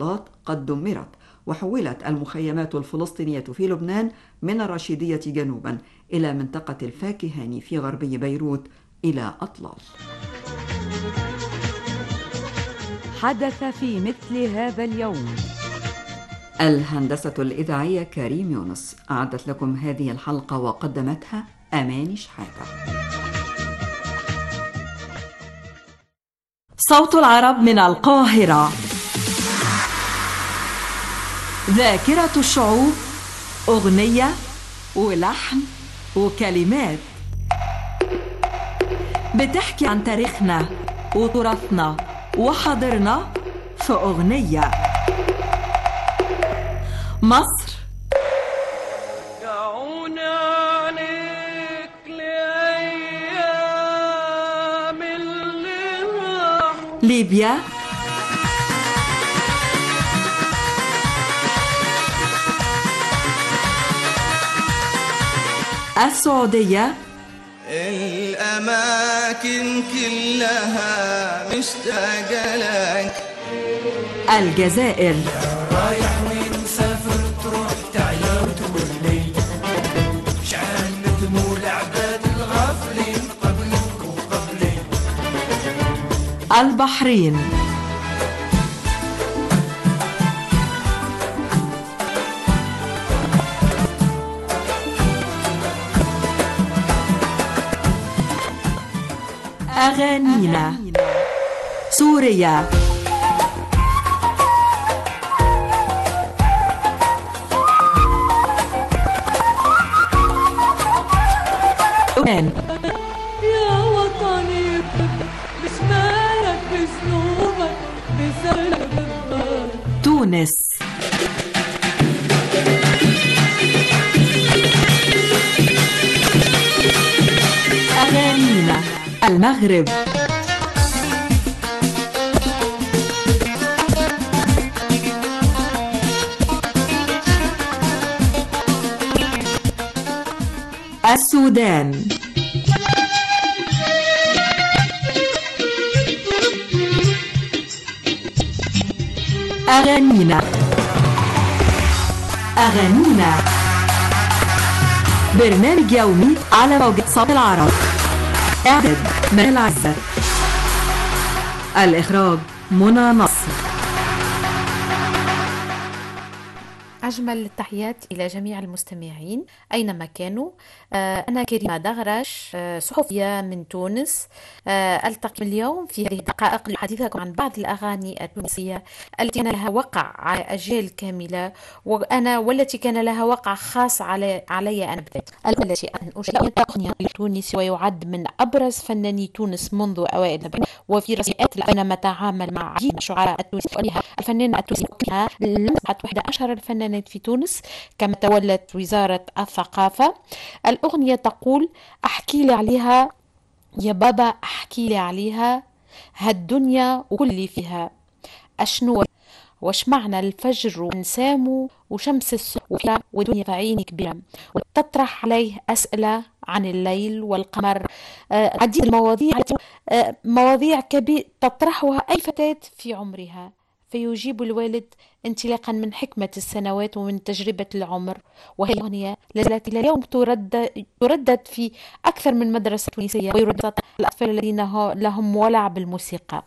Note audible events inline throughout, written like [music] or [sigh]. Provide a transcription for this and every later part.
الاتصالات قد دمرت وحولت المخيمات الفلسطينية في لبنان من الرشيدية جنوبا إلى منطقة الفاكهاني في غربي بيروت إلى أطلال. حدث في مثل هذا اليوم. الهندسة الإذاعية كريم يونس أعدت لكم هذه الحلقة وقدمتها أماني شحاتة. صوت العرب من القاهرة. ذاكرة الشعوب أغنية ولحن وكلمات. بتحكي عن تاريخنا وتراثنا وحاضرنا في أغنية. مصر. ليبيا. السعودية. الأماكن كلها مشتاقة لك. الجزائر. رايح وين مسافر تروح تعيا وتولي شعال ندموا العباد الغافلين قبلك وقبلي. البحرين. أغانينا. سوريا. المغرب. السودان. أغانينا. أغانينا. برنامج يومي على موجة صوت العرب. إعداد منال عزة الإخراج منى نصر. أجمل التحيات إلى جميع المستمعين أينما كانوا. آه، أنا كريمة دغرش آه، صحفية من تونس. آه، ألتقي اليوم في هذه الدقائق لأحدثكم عن بعض الأغاني التونسية التي كان لها وقع على أجيال كاملة وأنا والتي كان لها وقع خاص على علي أنا الأولى التي أغنية التونسي ويعد من أبرز فناني تونس منذ أوائل وفي رسائل بينما تعامل مع عديد الشعراء التونسيين الفنانة التونسية لمسحت واحدة أشهر الفنانات في تونس كما تولت وزارة الثقافة. الأغنية تقول أحكي لي عليها يا بابا أحكي لي عليها هالدنيا وكل فيها. أشنو؟ وش معنى الفجر وانسامه وشمس الصبح ودنيا في عيني كبيرة؟ وتطرح عليه أسئلة عن الليل والقمر. آه، عديد المواضيع آه، مواضيع كبيرة تطرحها أي فتاة في عمرها. فيجيب الوالد انطلاقا من حكمة السنوات ومن تجربة العمر وهي الأغنية التي إلى اليوم تردد, تردد في أكثر من مدرسة تونسية ويردد الأطفال الذين لهم ولع بالموسيقى.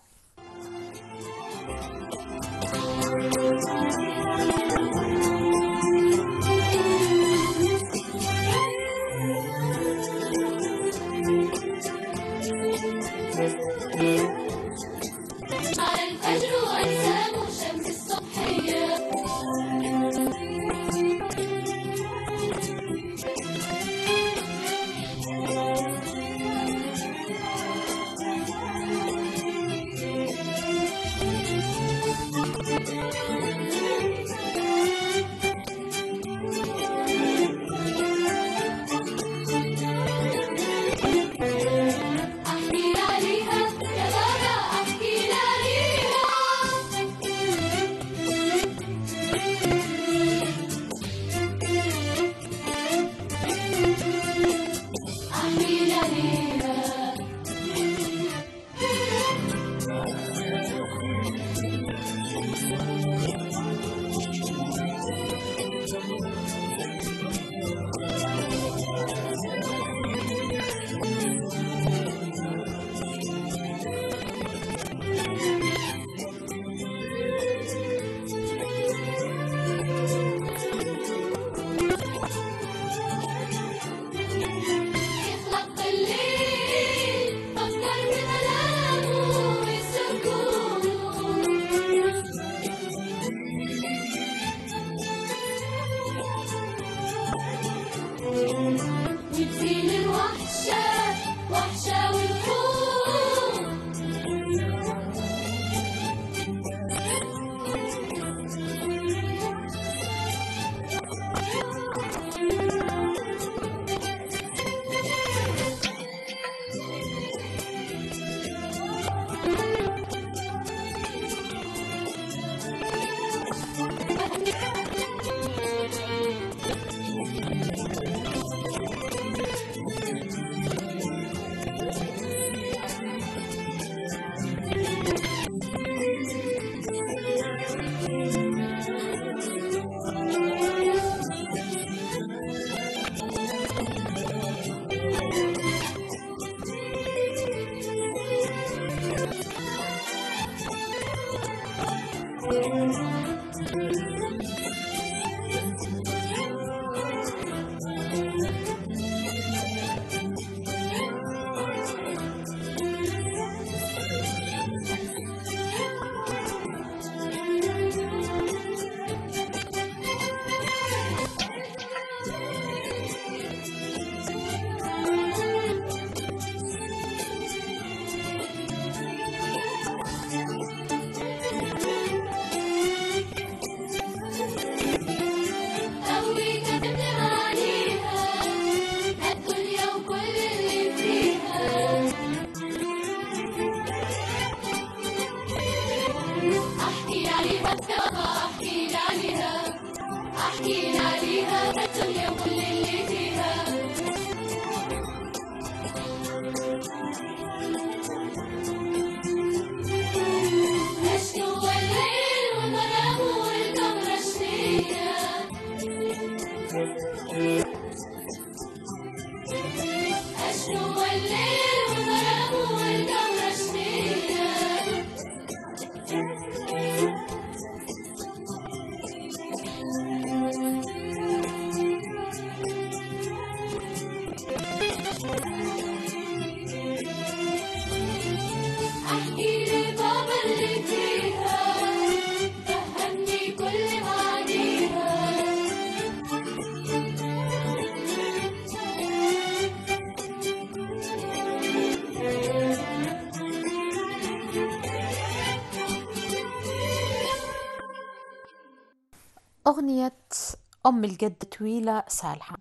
أم الجد طويلة صالحة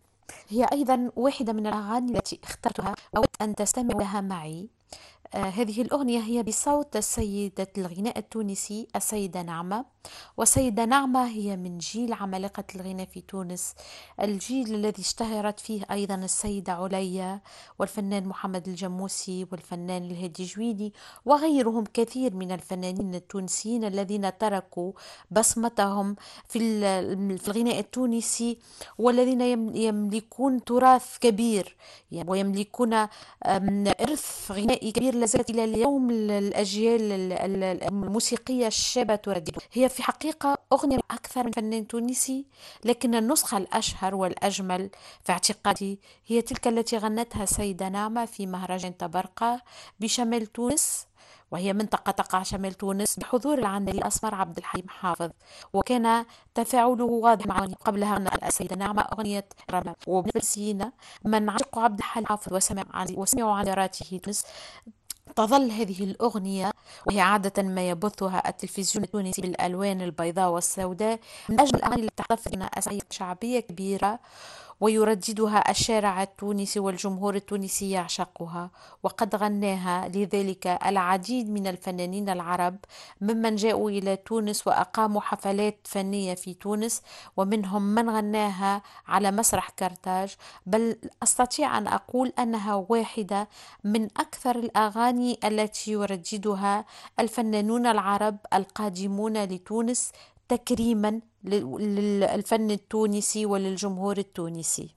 هي أيضا واحدة من الأغاني التي اخترتها أود أن تستمعوا لها معي. آه هذه الأغنية هي بصوت السيدة الغناء التونسي السيدة نعمة. والسيدة نعمة هي من جيل عمالقة الغناء في تونس. الجيل الذي اشتهرت فيه أيضا السيدة عليا والفنان محمد الجموسي والفنان الهادي جويدي وغيرهم كثير من الفنانين التونسيين الذين تركوا بصمتهم في ال- في الغناء التونسي والذين يم- يملكون تراث كبير. يعني ويملكون إرث غنائي كبير لا زالت إلى اليوم. ال- الأجيال ال- ال- الموسيقية الشابة تردد هي في حقيقة أغنية أكثر من فنان تونسي لكن النسخة الأشهر والأجمل في اعتقادي هي تلك التي غنتها السيدة نعمة في مهرجان تبرقة بشمال تونس وهي منطقة تقع شمال تونس بحضور العندلي الأسمر عبد الحليم حافظ وكان تفاعله واضح مع قبلها غنت السيدة نعمة أغنية رمى وبالنسبة لسينا من عشق عبد الحليم حافظ وسمع عن وسمعوا عن تونس. تظل هذه الأغنية وهي عادة ما يبثها التلفزيون التونسي بالألوان البيضاء والسوداء من أجل الأغاني التي تحتفظ بأسعية شعبية كبيرة. ويرددها الشارع التونسي والجمهور التونسي يعشقها وقد غناها لذلك العديد من الفنانين العرب ممن جاءوا إلى تونس وأقاموا حفلات فنية في تونس ومنهم من غناها على مسرح كرتاج. بل أستطيع أن أقول أنها واحدة من أكثر الأغاني التي يرددها الفنانون العرب القادمون لتونس تكريما للفن التونسي وللجمهور التونسي.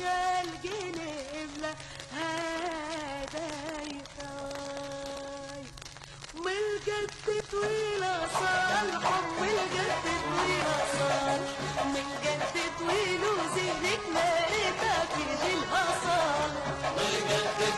العيشة الجنب لها دايتاي والجد طويلة صالحة والجد طويلة صالحة من جد طويل وزينك مالتها في جيلها صالحة جدك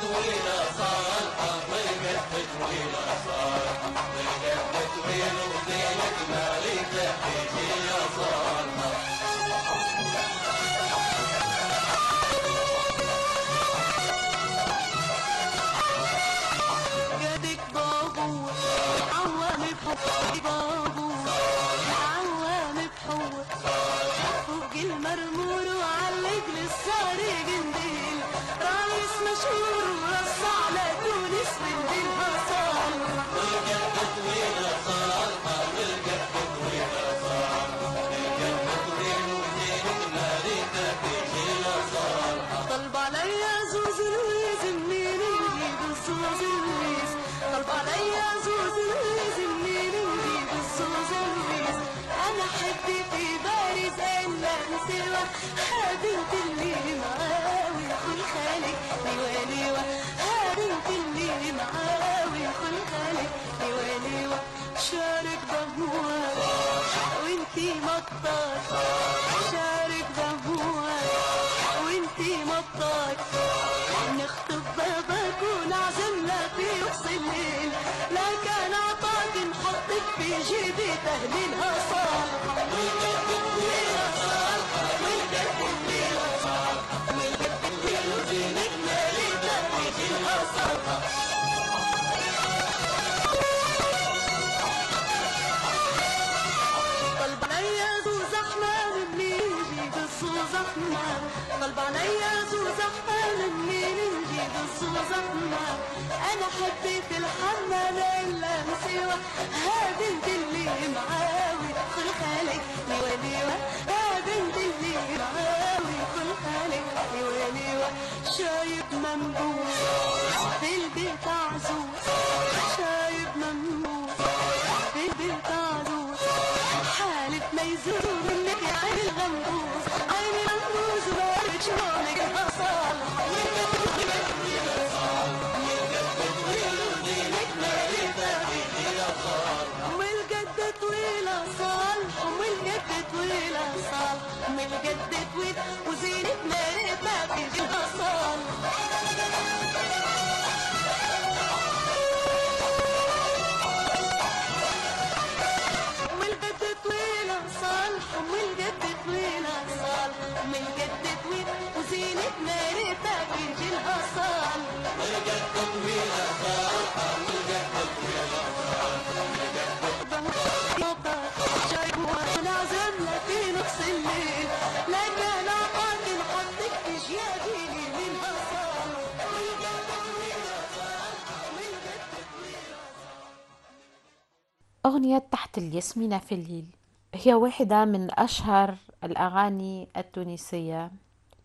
أغنية تحت الياسمين في الليل. هي واحدة من أشهر الأغاني التونسية.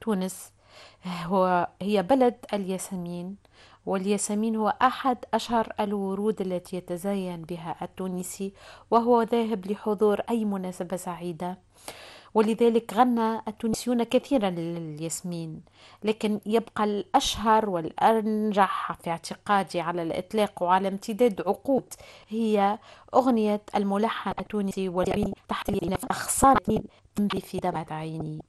تونس هو هي بلد الياسمين والياسمين هو أحد أشهر الورود التي يتزين بها التونسي وهو ذاهب لحضور أي مناسبة سعيدة. ولذلك غنى التونسيون كثيرا للياسمين لكن يبقى الأشهر والأنجح في اعتقادي على الإطلاق وعلى امتداد عقود هي أغنية الملحن التونسي واليمين تحت أغصان تمضي في دمعة عيني.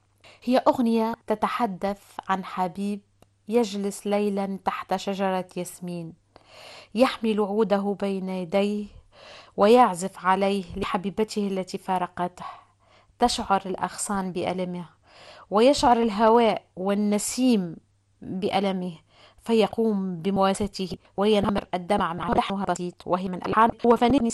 هي أغنية تتحدث عن حبيب يجلس ليلا تحت شجرة ياسمين يحمل عوده بين يديه ويعزف عليه لحبيبته التي فارقته. تشعر الأغصان بألمه ويشعر الهواء والنسيم بألمه فيقوم بمواساته وينهمر الدمع مع لحنها بسيط وهي من ألحان هو فنان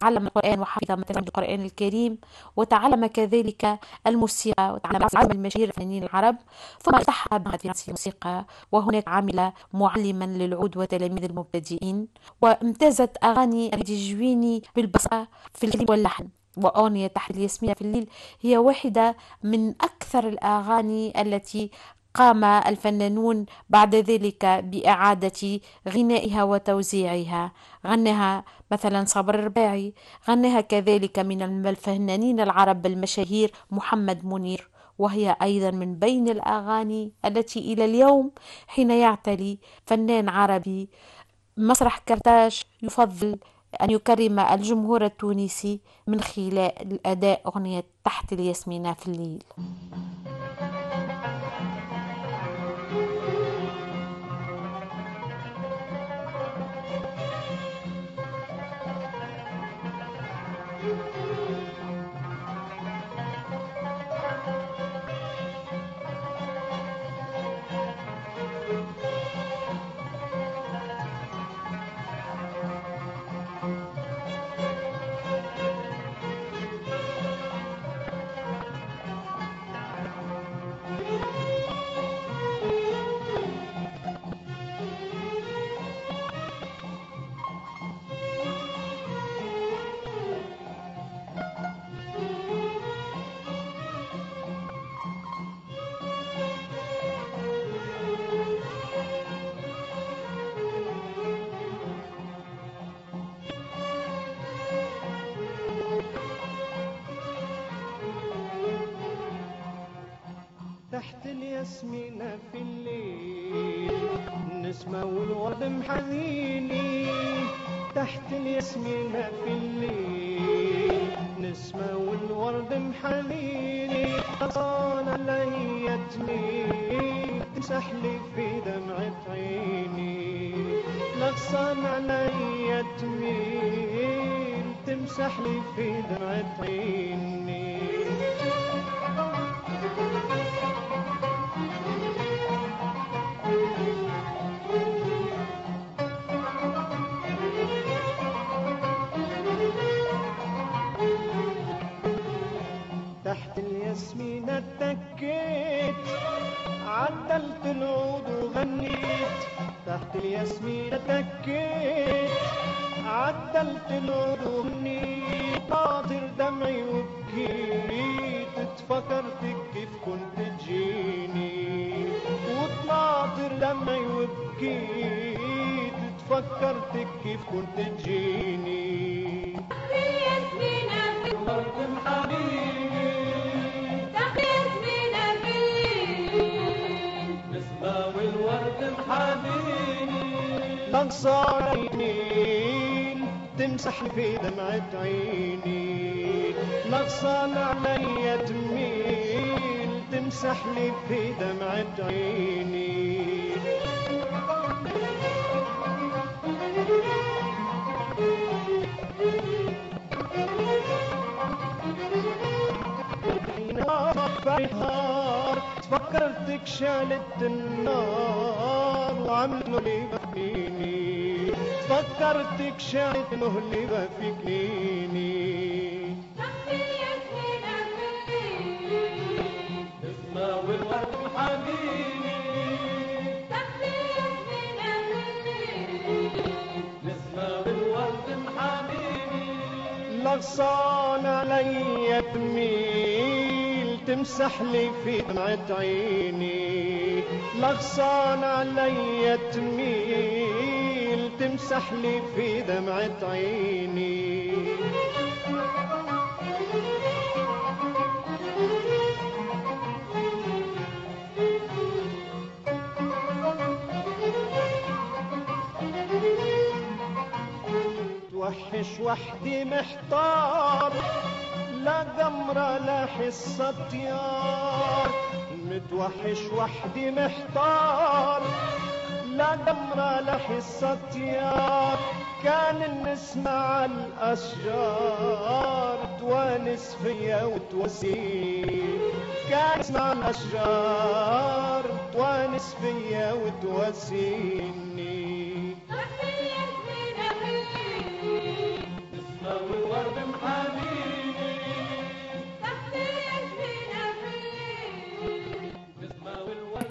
تعلم القرآن وحفظ مثلا القرآن الكريم وتعلم كذلك الموسيقى وتعلم علم المشاهير فنانين العرب ثم التحق بمدرسة الموسيقى وهناك عمل معلما للعود وتلاميذ المبتدئين وامتازت أغاني الجويني بالبصرة في الكلمة واللحن. وأغنية تحت الياسمين في الليل هي واحدة من أكثر الأغاني التي قام الفنانون بعد ذلك بإعادة غنائها وتوزيعها. غناها مثلا صابر الرباعي غناها كذلك من الفنانين العرب المشاهير محمد منير وهي أيضا من بين الأغاني التي إلى اليوم حين يعتلي فنان عربي مسرح كرتاج يفضل أن يكرم الجمهور التونسي من خلال أداء أغنية تحت الياسمين في الليل. تحت الياسمينة في الليل. نسمة والورد محنيني تحت الياسمينة في الليل. نسمة والورد محنيني غصانة لي تميل. تمسح لي في دمعة عيني. لغصان علي تميل. تمسح لي في دمعة عيني. تحت الياسمين تكيت عدلت العدوني قاطر دمعي وبكيت تفكرتك كيف كنت تجيني. وطناطر دمعي وبكيت تفكرتك كيف كنت تجيني. نقصار عينين تمسح في دمعة عيني. نقصان علي تميل تمسح لي في دمعة عيني. فكرتك شالت النار. وعملوا لي فكرتك شالت مهلبة في كنيني اسمع والورد حبيبي نسمة بالورد محاميني لغصان علي تميل تمسح لي في دمعة عيني. لغصان علي تميل تمسح لي في دمعة عيني. توحش وحدي محتار لا قمرة لا حصة طيار متوحش وحدي محتار لا قمرة لا حصة طيار كان نسمع الأشجار توانس فيا وتواسيني كان نسمع الأشجار توانس فيا وتواسيني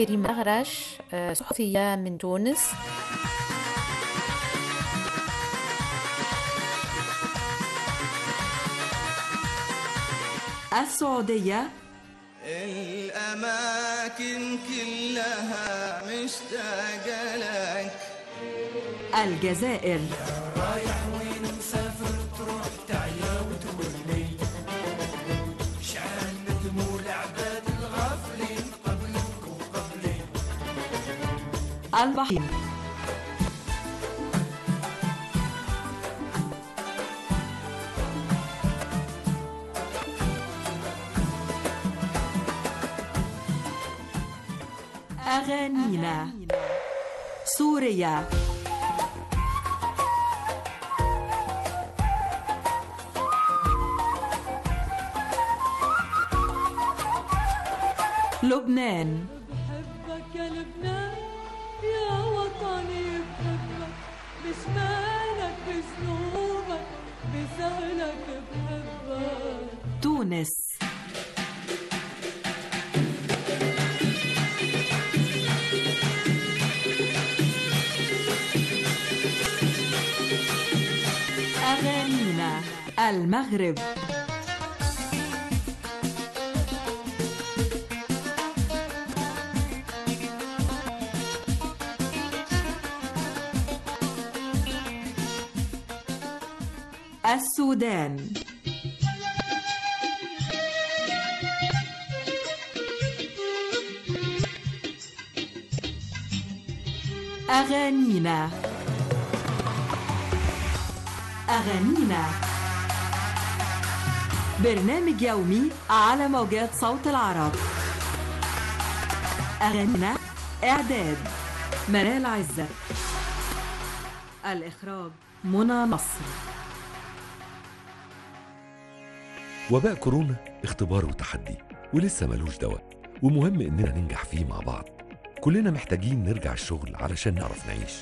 كريم أغرش آه، صحفية من تونس. السعودية. الأماكن كلها مشتاقة لك. الجزائر. رايح البحرين أغانينا. سوريا. لبنان. المغرب. السودان. أغانينا. أغانينا. برنامج يومي على موجات صوت العرب. أغانينا إعداد منال عزت الإخراج منى نصر. وباء كورونا اختبار وتحدي ولسه ملوش دواء. ومهم إننا ننجح فيه مع بعض. كلنا محتاجين نرجع الشغل علشان نعرف نعيش.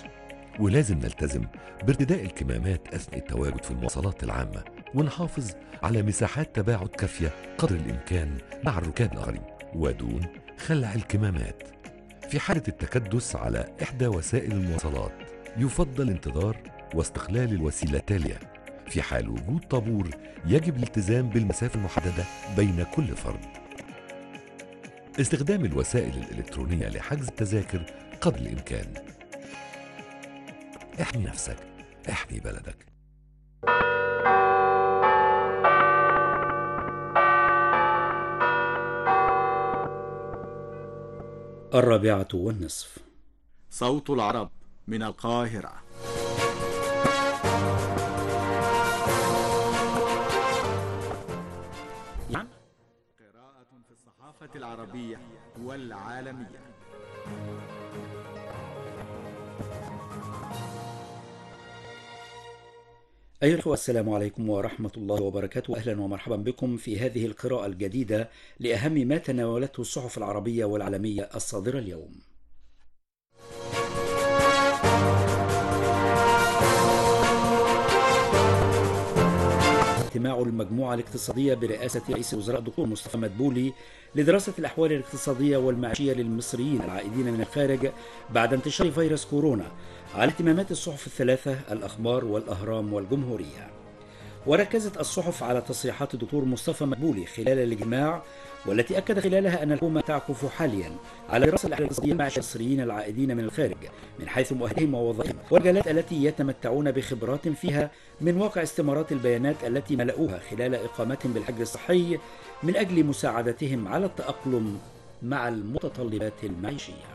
ولازم نلتزم بارتداء الكمامات أثناء التواجد في المواصلات العامة. ونحافظ على مساحات تباعد كافية قدر الإمكان مع الركاب الاخرين ودون خلع الكمامات. في حالة التكدس على إحدى وسائل المواصلات يفضل انتظار واستقلال الوسيلة التالية. في حال وجود طابور يجب الالتزام بالمسافة المحددة بين كل فرد. استخدام الوسائل الإلكترونية لحجز التذاكر قدر الإمكان. احمي نفسك احمي بلدك. الرابعة والنصف. صوت العرب من القاهرة. قراءة في الصحافة العربية والعالمية. أيها الأخوة السلام عليكم ورحمة الله وبركاته. أهلا ومرحبا بكم في هذه القراءة الجديدة لأهم ما تناولته الصحف العربية والعالمية الصادرة اليوم. اجتماع المجموعة الاقتصادية برئاسة رئيس الوزراء الدكتور مصطفى مدبولي لدراسة الأحوال الاقتصادية والمعيشية للمصريين العائدين من الخارج بعد انتشار فيروس كورونا. على اهتمامات الصحف الثلاثة الأخبار والأهرام والجمهورية. وركزت الصحف على تصريحات الدكتور مصطفى مدبولي خلال الاجتماع والتي أكد خلالها أن الحكومة تعكف حاليا على دراسة الاقتصادية مع المصريين العائدين من الخارج من حيث مؤهلهم ووظائفهم والمجالات التي يتمتعون بخبرات فيها من واقع استمارات البيانات التي ملأوها خلال إقامتهم بالحجر الصحي من أجل مساعدتهم على التأقلم مع المتطلبات المعيشية.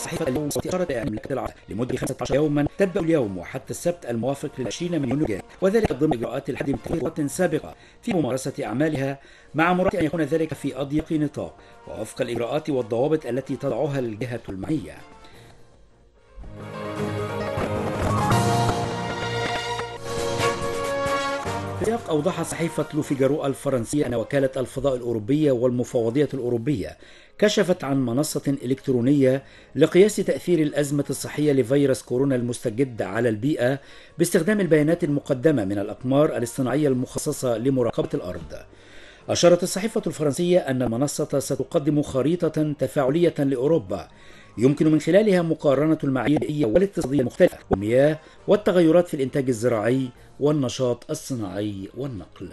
صحيفة اليوم أشارت إعلان مملكة العرب لمدة 15 يوما تبدأ اليوم وحتى السبت الموافق للعشرين من يونيو وذلك ضمن إجراءات الحد من تغييرات سابقة في ممارسة أعمالها مع مراعاة أن يكون ذلك في أضيق نطاق ووفق الإجراءات والضوابط التي تضعها الجهة المعنية في سياق أوضحت صحيفة لوفيجارو الفرنسية أن وكالة الفضاء الأوروبية والمفوضية الأوروبية كشفت عن منصة إلكترونية لقياس تأثير الأزمة الصحية لفيروس كورونا المستجد على البيئة باستخدام البيانات المقدمة من الأقمار الاصطناعية المخصصة لمراقبة الأرض. أشارت الصحيفة الفرنسية أن المنصة ستقدم خريطة تفاعلية لأوروبا يمكن من خلالها مقارنة المعايير البيئية والاقتصادية المختلفة والمياه والتغيرات في الإنتاج الزراعي والنشاط الصناعي والنقل.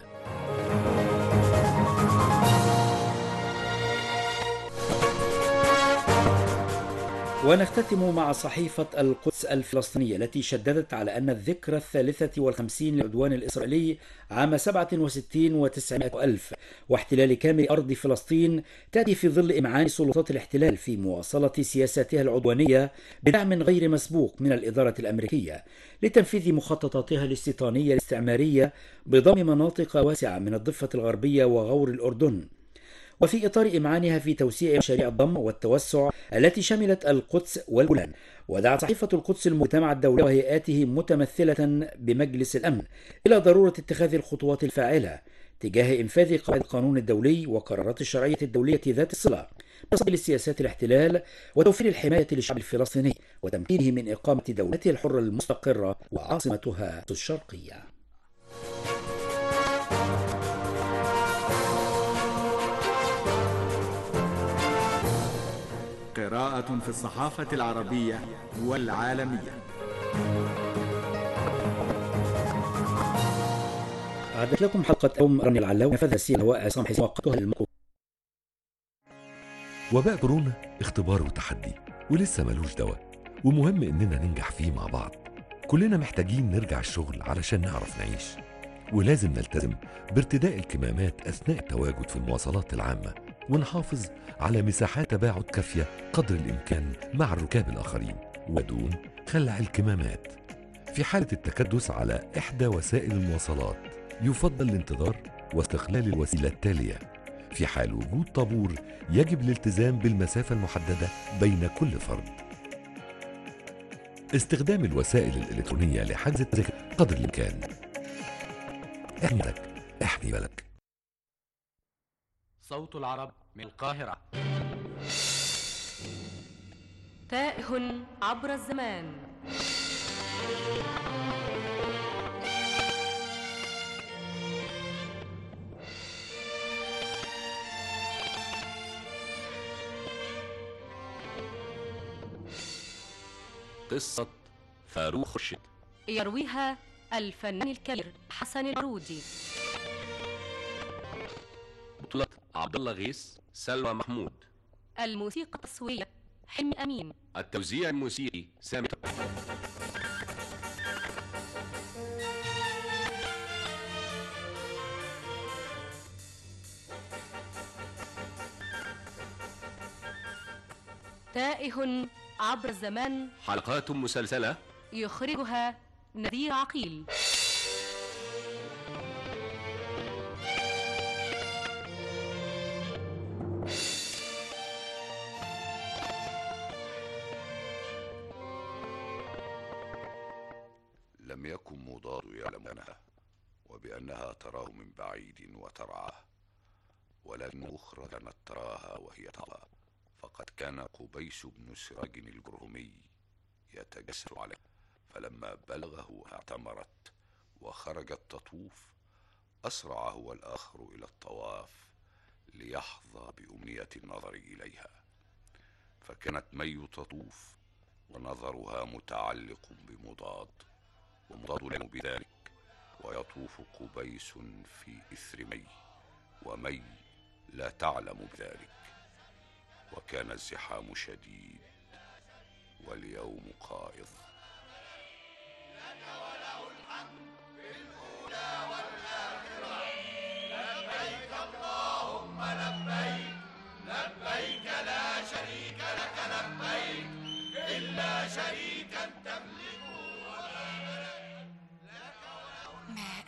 ونختتم مع صحيفة القدس الفلسطينية التي شددت على أن الذكرى الثالثة والخمسين للعدوان الإسرائيلي عام 67 وتسعمائة ألف واحتلال كامل أرض فلسطين تأتي في ظل إمعان سلطات الاحتلال في مواصلة سياساتها العدوانية بدعم غير مسبوق من الإدارة الأمريكية لتنفيذ مخططاتها الاستيطانية الاستعمارية بضم مناطق واسعة من الضفة الغربية وغور الأردن. وفي إطار إمعانها في توسيع مشاريع الضم والتوسع التي شملت القدس والجولان ودعت صحيفة القدس المجتمع الدولي وهيئاته متمثلة بمجلس الأمن إلى ضرورة اتخاذ الخطوات الفاعلة تجاه إنفاذ قواعد القانون الدولي وقرارات الشرعية الدولية ذات الصلة بصل السياسات الاحتلال وتوفير الحماية للشعب الفلسطيني وتمكينه من إقامة دولته الحرة المستقرة وعاصمتها الشرقية. قراءة في الصحافة العربية والعالمية. أعدت لكم حلقة يوم رمي العلاوي نفذ السياسة الهواء عصام حسين. وقتها وباء كورونا اختبار وتحدي ولسه ملوش دواء. ومهم إننا ننجح فيه مع بعض. كلنا محتاجين نرجع الشغل علشان نعرف نعيش. ولازم نلتزم بارتداء الكمامات أثناء التواجد في المواصلات العامة. ونحافظ على مساحات تباعد كافية قدر الإمكان مع الركاب الآخرين. ودون خلع الكمامات. في حالة التكدس على إحدى وسائل المواصلات يفضل الانتظار واستقلال الوسيلة التالية. في حال وجود طابور يجب الالتزام بالمسافة المحددة بين كل فرد. استخدام الوسائل الإلكترونية لحجز التذاكر قدر الإمكان. احمي بلدك احمي بلدك صوت العرب من القاهرة. تائه عبر الزمان. قصة فاروق خشت يرويها الفنان الكبير حسن العرودي عبد الله غيث سلوى محمود. الموسيقى التصويرية حلمي أمين. التوزيع الموسيقي سامي تائه عبر الزمان. حلقات مسلسلة. يخرجها نذير عقيل. بعيد وترعاه ولكن أخرى كانت تراها وهي تراه فقد كان قبيس بن سراج الجرهمي يتجسر عليه. فلما بلغه اعتمرت وخرجت تطوف أسرع هو الآخر إلى الطواف ليحظى بأمنية النظر إليها. فكانت مي تطوف ونظرها متعلق بمضاد ومضاد لم بذلك. ويطوف قبيس في إثر مي ومي لا تعلم بذلك. وكان الزحام شديد واليوم قائض.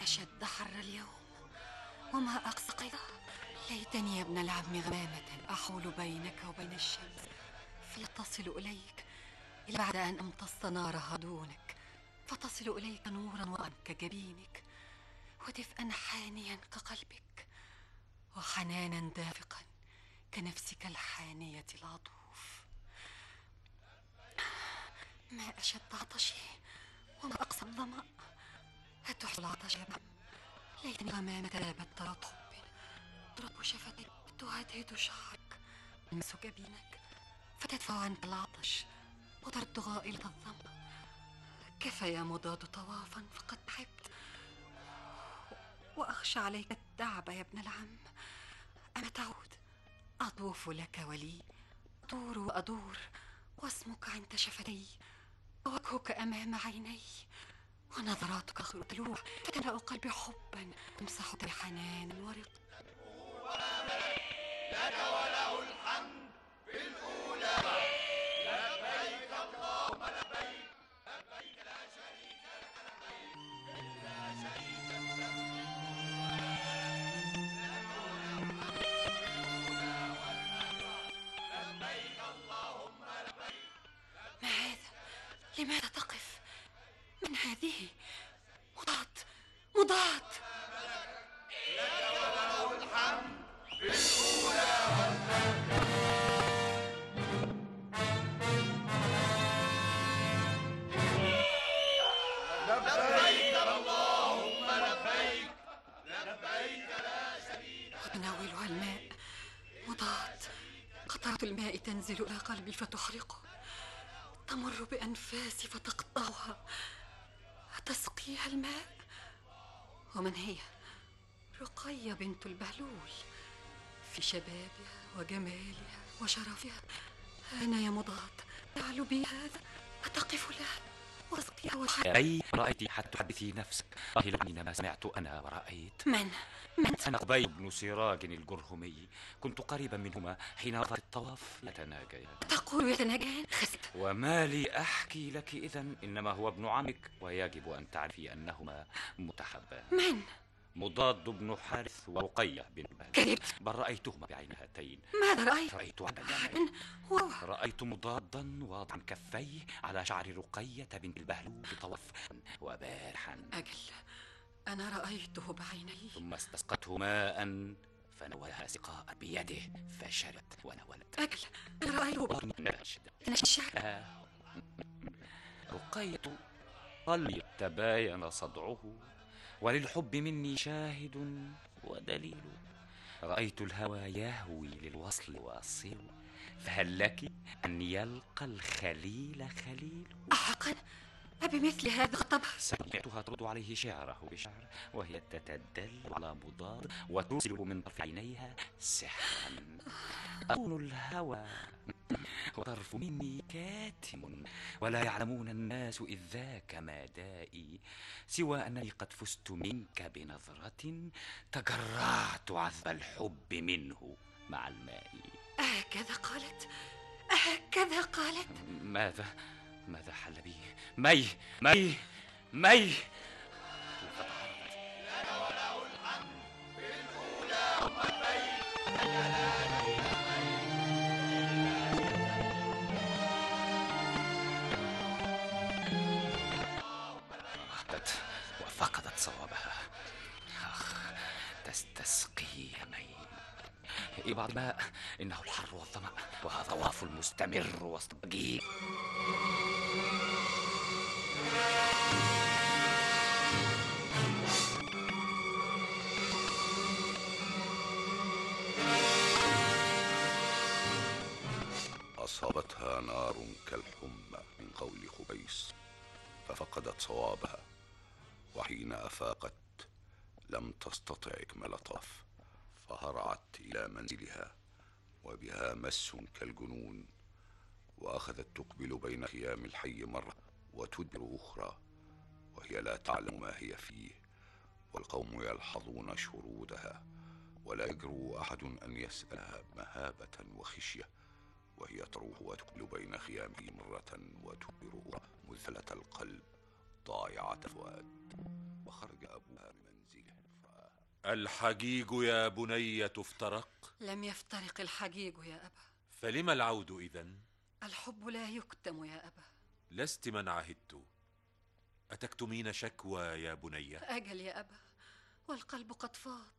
أشد حر اليوم. وما أقسى قيظة ليتني يا ابن العم غمامة أحول بينك وبين الشمس. فلا تصل إليك. إلا بعد أن أمتص نارها دونك فتصل إليك نورا وأن كجبينك. ودفئا حانيا كقلبك. وحنانا دافقا كنفسك الحانية العطوف. ما أشد عطشي. وما أقسى الظمأ. العطش يا ابن ليتني غمامة لابت ترطب ترطب شفتيك تهدهد شعرك. تلمس جبينك فتدفع عنك العطش. وترد غائلة الظمأ كفى يا مضاد طوافا؟ فقد تعبت وأخشى عليك التعب يا ابن العم. أما تعود؟ أطوف لك ولي. أدور وأدور. واسمك عند شفتي. ووجهك أمام عيني. ونظراتك خلوع فتملأ قلبي حبا. تمسح بحنان ورق لك وله الحمد في الأولى لبيك اللهم لبيك لبيك لا شريك لك لبيك إلا شريكا لبيك اللهم لبيك ما هذا لماذا تقف؟ هذه؟ مضاد مضاد. لك الحمد الأولى لبيك اللهم لبيك لبيك لا الماء. مضاد. قطرة الماء تنزل إلى قلبي فتحرقه. تمر بأنفاسي فتقطعها. تسقيها الماء. ومن هي؟ رقية بنت البهلول. في شبابها وجمالها وشرفها. أنا يا مضاد تعلو بي هذا. أتقف لها؟ وأسقيها وأحب أي رأيت حتى تحدثي نفسك؟ أني ما سمعت أنا ورأيت. من؟ من؟ أنا قبيل بن سراج الجرهمي. كنت قريبا منهما حين وقت الطواف. يتناجيان. تقول يتناجيان؟ خست. وما لي أحكي لك إذا إنما هو ابن عمك ويجب أن تعرفي أنهما متحبان من؟ مضاد بن حارث ورقية بن كذبت بل رأيتهما بعين هاتين. ماذا رأيت؟ رأيت من؟ هو رأيت مضادا واضعا كفيه على شعر رقية بنت البهلول بطوف وبارحا. أجل أنا رأيته بعيني. ثم استسقته ماء فنولها سقاء بيده فشربت ونولت أجل أنا رأيته نشد رقية قلبي تباين صدعه. وللحب مني شاهد ودليل. رأيت الهوى يهوي للوصل واصل فهل لك أن يلقى الخليل خليل؟ أحقا أبمثل هذا الطبع. سمعتها ترد عليه شعره بشعر وهي تتدل على مضاد وترسل من طرف عينيها سحرا. أكون الهوى وطرف مني كاتم ولا يعلمون الناس إذ ذاك ما دائي سوى أنني قد فزت منك بنظرة تجرعت عذب الحب منه مع الماء. هكذا قالت هكذا قالت. ماذا؟ ماذا حل بي؟ مي مي مي! وحدت وفقدت صوابها. أخ تستسقي مي بعض الماء إنه الحر والظمأ وهذا ضعف المستمر وسط الضجيج أصابتها نار كالحمى من قول خبيس ففقدت صوابها. وحين أفاقت لم تستطع إكمال طاف فهرعت إلى منزلها وبها مس كالجنون وأخذت تقبل بين خيام الحي مرة وتدبر أخرى وهي لا تعلم ما هي فيه والقوم يلحظون شرودها ولا يجرؤ أحد أن يسألها مهابة وخشية وهي تروح وتقبل بين خيامه مرة وتدبر أخرى مذلة القلب. ضايعة فؤاد. وخرج أبوها من منزله. الحجيج يا بنية افترق لم يفترق الحجيج يا أبا. فلم العود إذن؟ الحب لا يكتم يا أبا. لست من عهدت. أتكتمين شكوى يا بنية أجل يا أبا. والقلب قد فاض.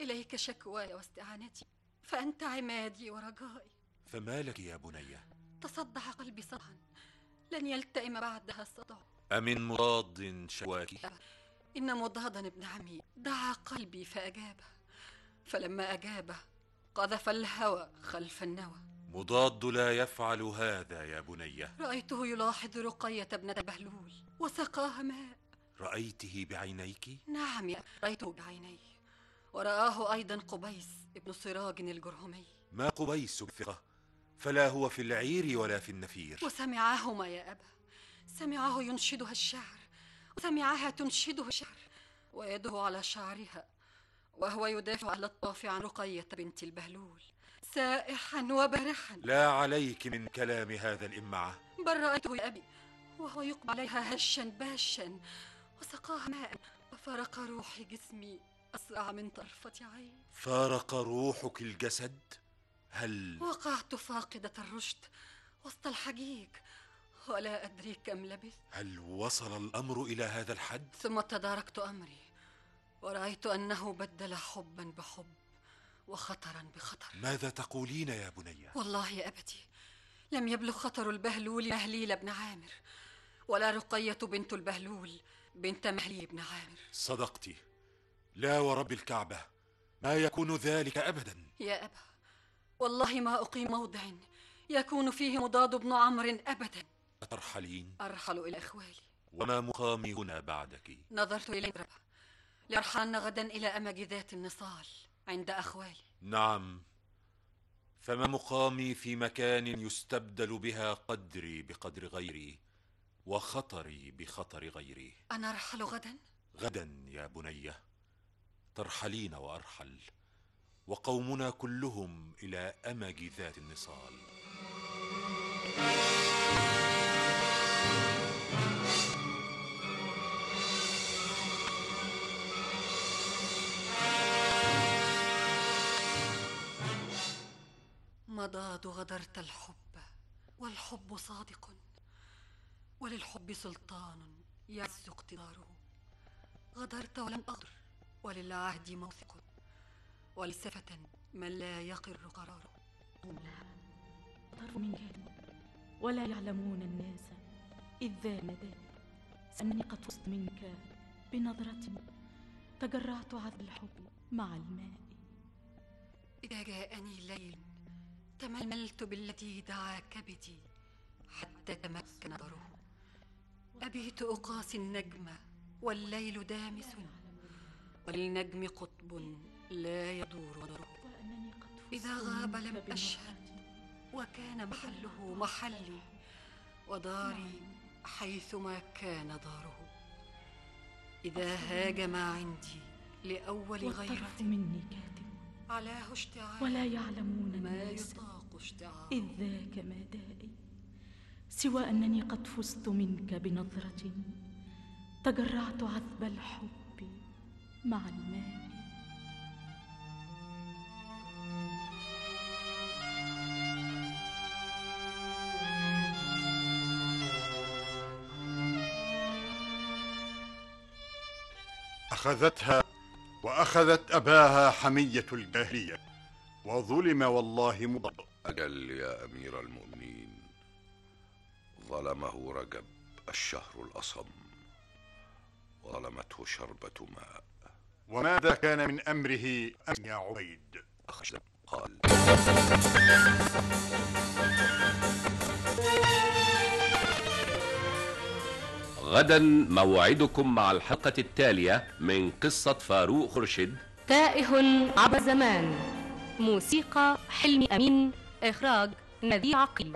إليك شكواي واستعانتي فأنت عمادي ورجائي. فما لك يا بنية تصدع قلبي صدعا لن يلتئم بعدها الصدع أمن مضاد شواكي إن مضادا ابن عمي دعا قلبي فأجابه فلما أجابه قذف الهوى خلف النوى. مضاد لا يفعل هذا يا بنية رأيته يلاحظ رقية ابنة بهلول وسقاها ماء. رأيته بعينيك؟ نعم يا رأيته بعيني. ورآه أيضا قبيس ابن سراج الجرهمي. ما قبيس بثقة فلا هو في العير ولا في النفير. وسمعاهما يا أبا. سمعه ينشدها الشعر وسمعها تنشده الشعر ويده على شعرها وهو يدافع على الطاف عن رقية بنت البهلول سائحا وبرحا لا عليك من كلام هذا الإمعة بل رأيته يا أبي وهو يقبل عليها هشا باشا وسقاها ماء وفرق روحي جسمي أسرع من طرفة عين. فارق روحك الجسد؟ هل وقعت فاقدة الرشد وسط الحجيج ولا أدري كم لبثت هل وصل الأمر إلى هذا الحد؟ ثم تداركت أمري ورأيت أنه بدل حبا بحب وخطرا بخطر. ماذا تقولين يا بنية؟ والله يا أبتي لم يبلغ خطر البهلول مهليل بن عامر ولا رقية بنت البهلول بنت مهلي بن عامر. صدقت لا ورب الكعبة ما يكون ذلك أبدا. يا أبا والله ما أقيم موضع يكون فيه مضاد بن عمرو أبدا. أترحلين؟ أرحل إلى إخوالي. وما مقامي هنا بعدك؟ نظرت إلى ربا لأرحلن غدا إلى أمج ذات النصال عند أخوالي. نعم. فما مقامي في مكان يستبدل بها قدري بقدر غيري وخطري بخطر غيري؟ أنا أرحل غدا؟ غدا يا بنيه ترحلين وأرحل. وقومنا كلهم إلى أمج ذات النصال. مضاد غدرت الحب والحب صادق وللحب سلطان يعز اقتداره. غدرت ولم أغدر وللعهد موثق ولسفة من لا يقر قراره. طرف من كان ولا يعلمون الناس إذ ذا ندى أني قد فزت منك بنظرة تجرعت عذب الحب مع الماء. إذا جاءني الليل تململت بالذي دعا كبدي حتى تمكن نظره. أبيت أقاسي النجم والليل دامس وللنجم قطب لا يدور. ودره إذا غاب لم أشهد وكان محله محلي وداري حيثما كان داره. إذا هاج ما عندي لأول غيرة مني كاتم علاه اشتعال ولا يعلمون ما الناس يطاق اشتعال إذ ذاك ما دائي. سوى أنني قد فزت منك بنظرة تجرعت عذب الحب مع الماء أخذتها وأخذت أباها حمية الجاهلية وظلم والله مضر أجل يا أمير المؤمنين ظلمه رجب الشهر الأصم ظلمته شربة ماء. وماذا كان من أمره أم يا عبيد؟ أخشى قال. غدا موعدكم مع الحلقة التالية من قصة فاروق خرشد. تائه عبر زمان موسيقى حلمي أمين. إخراج نذير عقيل.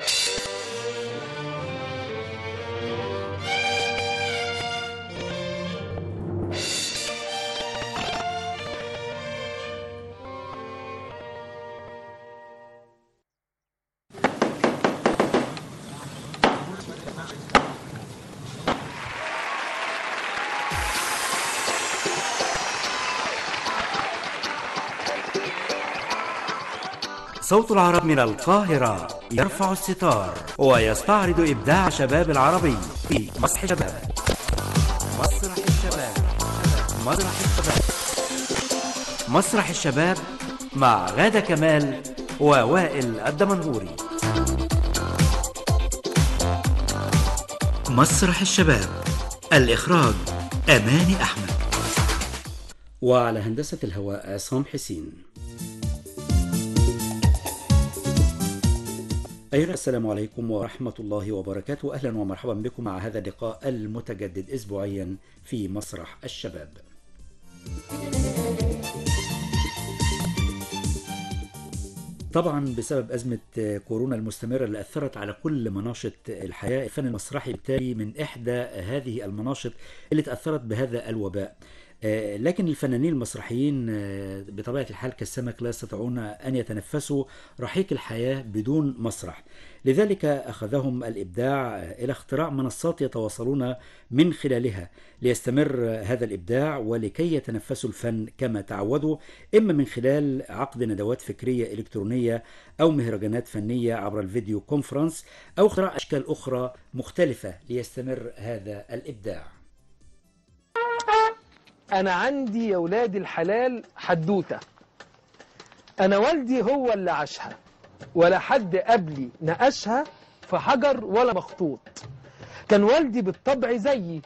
صوت العرب من القاهرة يرفع الستار ويستعرض إبداع شباب العربي في مسرح الشباب. مسرح الشباب. مسرح الشباب. مسرح الشباب مع غادة كمال ووائل الدمنهوري. مسرح الشباب. الإخراج أماني أحمد. وعلى هندسة الهواء عصام حسين. أيها السلام عليكم ورحمة الله وبركاته. أهلا ومرحبا بكم مع هذا اللقاء المتجدد أسبوعيا في مسرح الشباب. طبعا بسبب أزمة كورونا المستمرة اللي أثرت على كل مناشط الحياة الفن المسرحي بالتالي من إحدى هذه المناشط اللي تأثرت بهذا الوباء. لكن الفنانين المسرحيين آه، بطبيعة الحال كالسمك لا يستطيعون أن يتنفسوا رحيق الحياة بدون مسرح. لذلك أخذهم الإبداع آه، إلى اختراع منصات يتواصلون من خلالها ليستمر هذا الإبداع ولكي يتنفسوا الفن كما تعودوا إما من خلال عقد ندوات فكرية إلكترونية أو مهرجانات فنية عبر الفيديو كونفرنس أو اختراع أشكال أخرى مختلفة ليستمر هذا الإبداع. أنا عندي يا ولاد الحلال حدوتة. أنا والدي هو اللي عاشها. ولا حد قبلي نقشها في حجر ولا مخطوط. كان والدي بالطبع زيي.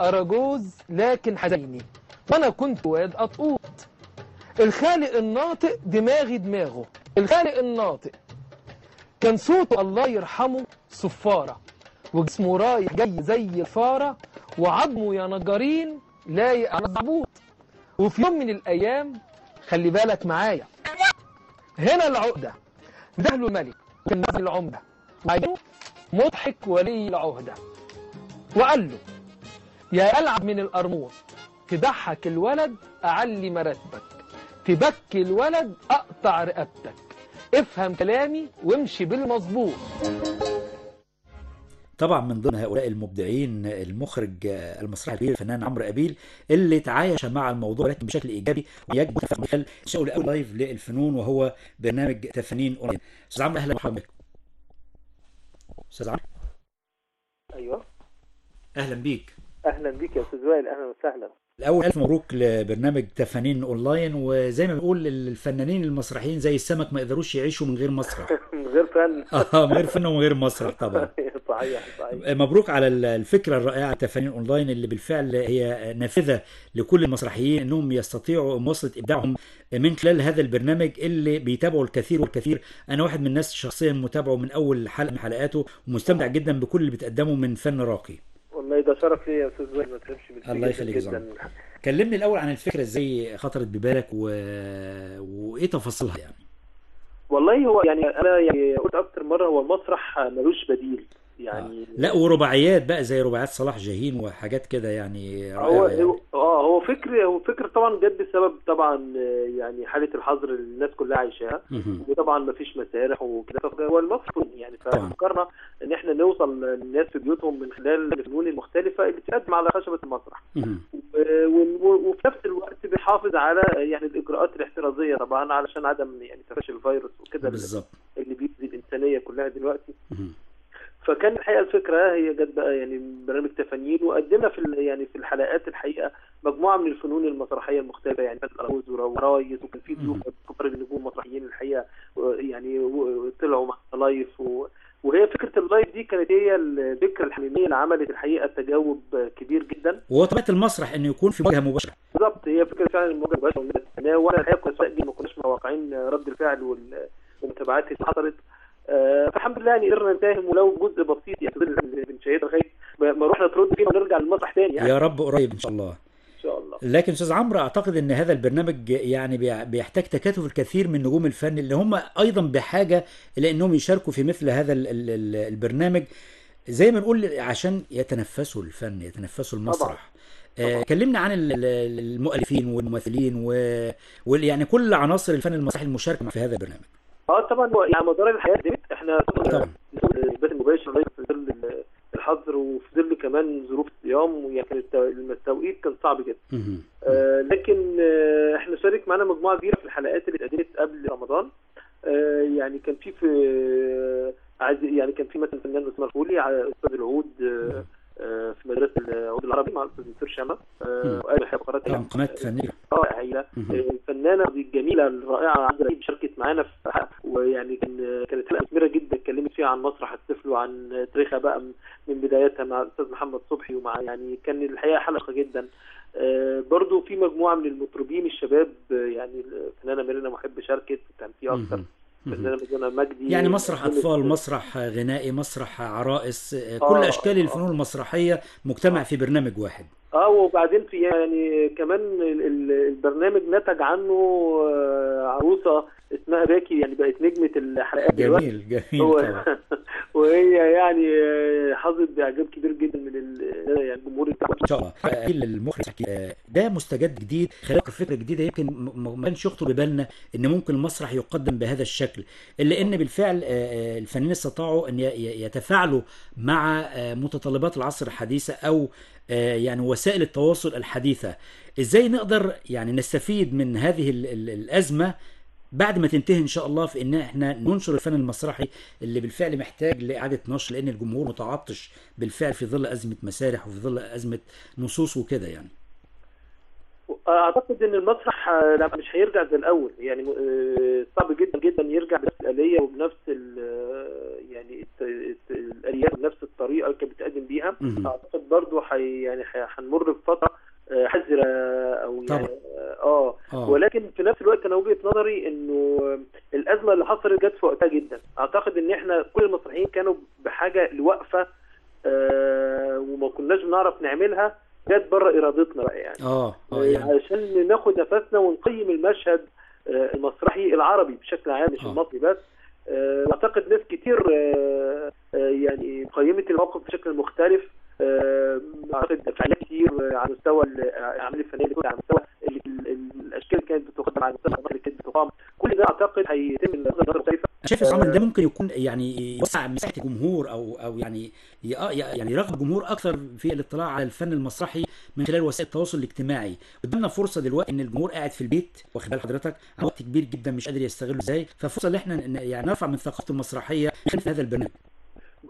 أراجوز لكن حزيني. وأنا كنت واد قطقوط الخالق الناطق دماغي دماغه. الخالق الناطق. كان صوته الله يرحمه صفارة. وجسمه رايح جاي زي الفارة. وعظمه يا نجارين لايق على الزعبوط وفي يوم من الأيام خلي بالك معايا هنا العقدة دهله الملك كان نازل العمدة. وعينه مضحك ولي العهدة. وقال له يا ألعب من القرموط تضحك الولد أعلي مرتبك تبكي الولد أقطع رقبتك. افهم كلامي وامشي بالمظبوط. طبعا من ضمن هؤلاء المبدعين المخرج المسرحي الكبير الفنان عمرو قابيل اللي تعايش مع الموضوع ولكن بشكل إيجابي ويجب من خلال شغل الأول live للفنون وهو برنامج تفانين أونلاين. أستاذ عمرو أهلا ومرحبا بك. أستاذ عمرو. أيوه. أهلا بيك. أهلا بيك يا أستاذ وائل. أهلا وسهلا. الأول ألف مبروك لبرنامج تفانين أونلاين وزي ما بنقول الفنانين المسرحيين زي السمك ما يقدروش يعيشوا من غير مسرح. [laughs] من غير فن. [laughs] آه من غير فن ومن غير مسرح طبعا. [laughs] صحيح صحيح. مبروك على ال- الفكرة الرائعة تفانين أونلاين اللي بالفعل هي نافذة لكل المسرحيين أنهم يستطيعوا مواصلة إبداعهم من خلال هذا البرنامج اللي بيتابعوا الكثير والكثير. أنا واحد من الناس شخصيا متابعه من أول حلقة من حلقاته ومستمتع جدا بكل اللي بتقدمه من فن راقي. والله ده شرف لي يا أستاذ وائل ما تفهمش الله يخليك جدا. كلمني الأول عن الفكرة إزاي خطرت ببالك و... وإيه تفاصيلها يعني؟ والله هو يعني أنا يعني قلت أكتر مرة هو المسرح ملوش بديل. يعني لا ورباعيات بقى زي رباعيات صلاح جاهين وحاجات كده يعني هو يعني. هو- آه هو فكر هو فكر طبعا جد بسبب طبعا آه، يعني حالة الحظر اللي الناس كلها عايشاها. وطبعا ما فيش مسارح وكده. فهو المفروض يعني ففكرنا إن إحنا نوصل للناس في بيوتهم من خلال الفنون المختلفة اللي بتقدم على خشبة المسرح. وفي نفس الوقت بنحافظ على يعني الإجراءات الاحترازية طبعا علشان عدم يعني تفشي الفيروس وكده بالظبط. اللي بيأذي الإنسانية كلها دلوقتي. فكان الحقيقة الفكرة هي جت بقى يعني برنامج تفانين وقدمنا في يعني في الحلقات الحقيقة مجموعة من الفنون المسرحية المختلفة يعني الأراوز ورايس وكان في ضيوف كبار النجوم المسرحيين الحقيقة يعني طلعوا مع live و... وهي فكرة ال live دي كانت هي الفكرة الحميمية اللي عملت الحقيقة تجاوب كبير جدا. وهو طبيعة المسرح إنه يكون في مواجهة مباشرة. بالظبط هي فكرة فعلا المواجهه مباشرة. تستناها. وأنا الحقيقة كنت ما كناش متوقعين رد الفعل وال- والمتابعات اللي حصلت. فالحمد لله يعني قدرنا نساهم ولو جزء بسيط يعني بنشاهده لغايه ما روحنا ترد فينا ونرجع للمسرح تاني يعني. يا رب قريب إن شاء الله. إن شاء الله. لكن أستاذ عمرو أعتقد إن هذا البرنامج يعني بي- بيحتاج تكاتف الكثير من نجوم الفن اللي هم أيضا بحاجة إلى إنهم يشاركوا في مثل هذا ال- ال- ال- البرنامج. زي ما نقول عشان يتنفسوا الفن يتنفسوا المسرح. آه كلمنا عن ال- ال- المؤلفين والممثلين و... وال- يعني كل عناصر الفن المسرحي المشاركة في هذا البرنامج. آه طبعا. يعني مدار الحياة دي إحنا المباشر لغاية في ظل ال- الحظر وفي ظل كمان ظروف الصيام التو- التوقيت كان صعب جدا. آه لكن آه إحنا شارك معانا مجموعة كبيرة في الحلقات اللي اتقدمت قبل رمضان. آه يعني كان في في عايز يعني كان في مثلا فنان اسمه الفولي على أستاذ العود آه في مدرسة العود العربي مع الأستاذ دكتور آه وقال فقرات طبعا قناة فنية. آه هي الفنانة الجميلة الرائعة عبد الرحيم شاركت معانا في ويعني كان كانت حلقه مثمره جدا اتكلمت فيها عن مسرح الطفل وعن تاريخها بقى من- بدايتها مع الأستاذ محمد صبحي ومع يعني كان الحقيقة حلقة جدا. آه، برضو في مجموعة من المطربين الشباب آه، يعني الفنانة ميرنا محب شاركت كان في أكتر. مجدي يعني مسرح أطفال مسرح غنائي مسرح عرائس آه، آه، كل اشكال الفنون المسرحية مجتمع في برنامج واحد. آه وبعدين في يعني كمان ال- ال- البرنامج نتج عنه آه، عروسة اسمها باكي يعني بقت نجمة الحلقات دلوقتي. جميل جميل [laughs] وهي يعني آه، حظت بإعجاب كبير جدا من ال- يعني الجمهور إن شاء الله. آه، المخرج آه، ده مستجد جديد خلق فكرة جديدة يمكن ما كانش يخطر ببالنا إن ممكن المسرح يقدم بهذا الشكل. إلا إن بالفعل آه، آه، الفنانين استطاعوا أن يتفاعلوا مع آه، متطلبات العصر الحديثة أو آه، يعني وسائل التواصل الحديثة. إزاي نقدر يعني نستفيد من هذه ال- ال- الأزمة بعد ما تنتهي إن شاء الله في إن إحنا ننشر الفن المسرحي اللي بالفعل محتاج لإعادة نشر لأن الجمهور متعطش بالفعل في ظل أزمة مسارح وفي ظل أزمة نصوص وكده يعني. أعتقد إن المسرح آه، لا مش هيرجع زي الأول يعني آه، صعب جدا جدا يرجع بنفس الاليه وبنفس آه، يعني الآليات بنفس الطريقة اللي كانت بتقدم بيها. أعتقد برضو حي يعني هنمر بفترة آه، حذرة أو يعني طبعا. آه آه. ولكن في نفس الوقت أنا وجهة نظري إنه الأزمة اللي حصلت جت في وقتها جدا أعتقد إن إحنا كل المسرحيين كانوا بحاجة لوقفة آه، وما كناش بنعرف نعملها جت بره إرادتنا بقى يعني. آه آه يعني. علشان ناخد نفسنا ونقيم المشهد آه، المسرحي العربي بشكل عام مش آه. المصري بس. آه، أعتقد ناس كتير آه، آه، يعني قيمت الموقف بشكل مختلف. آه، أعتقد فعاليات كتير آه، على مستوى الاعمال الفنيه اللي كنت على مستوى ال- ال- الأشكال اللي كانت بتقدم على مستوى اللي كانت بتقام. كل ده أعتقد هيتم شايف يا أستاذ عمرو إن ده ممكن يكون يعني يوسع مساحة الجمهور أو أو يعني آه يعني يرغب الجمهور أكثر في الاطلاع على الفن المسرحي من خلال وسائل التواصل الاجتماعي. قدامنا فرصة دلوقتي إن الجمهور قاعد في البيت واخد بال حضرتك وقت كبير جدا مش قادر يستغله إزاي ففرصة إن إحنا يعني نرفع من ثقافته المسرحية خلال هذا البرنامج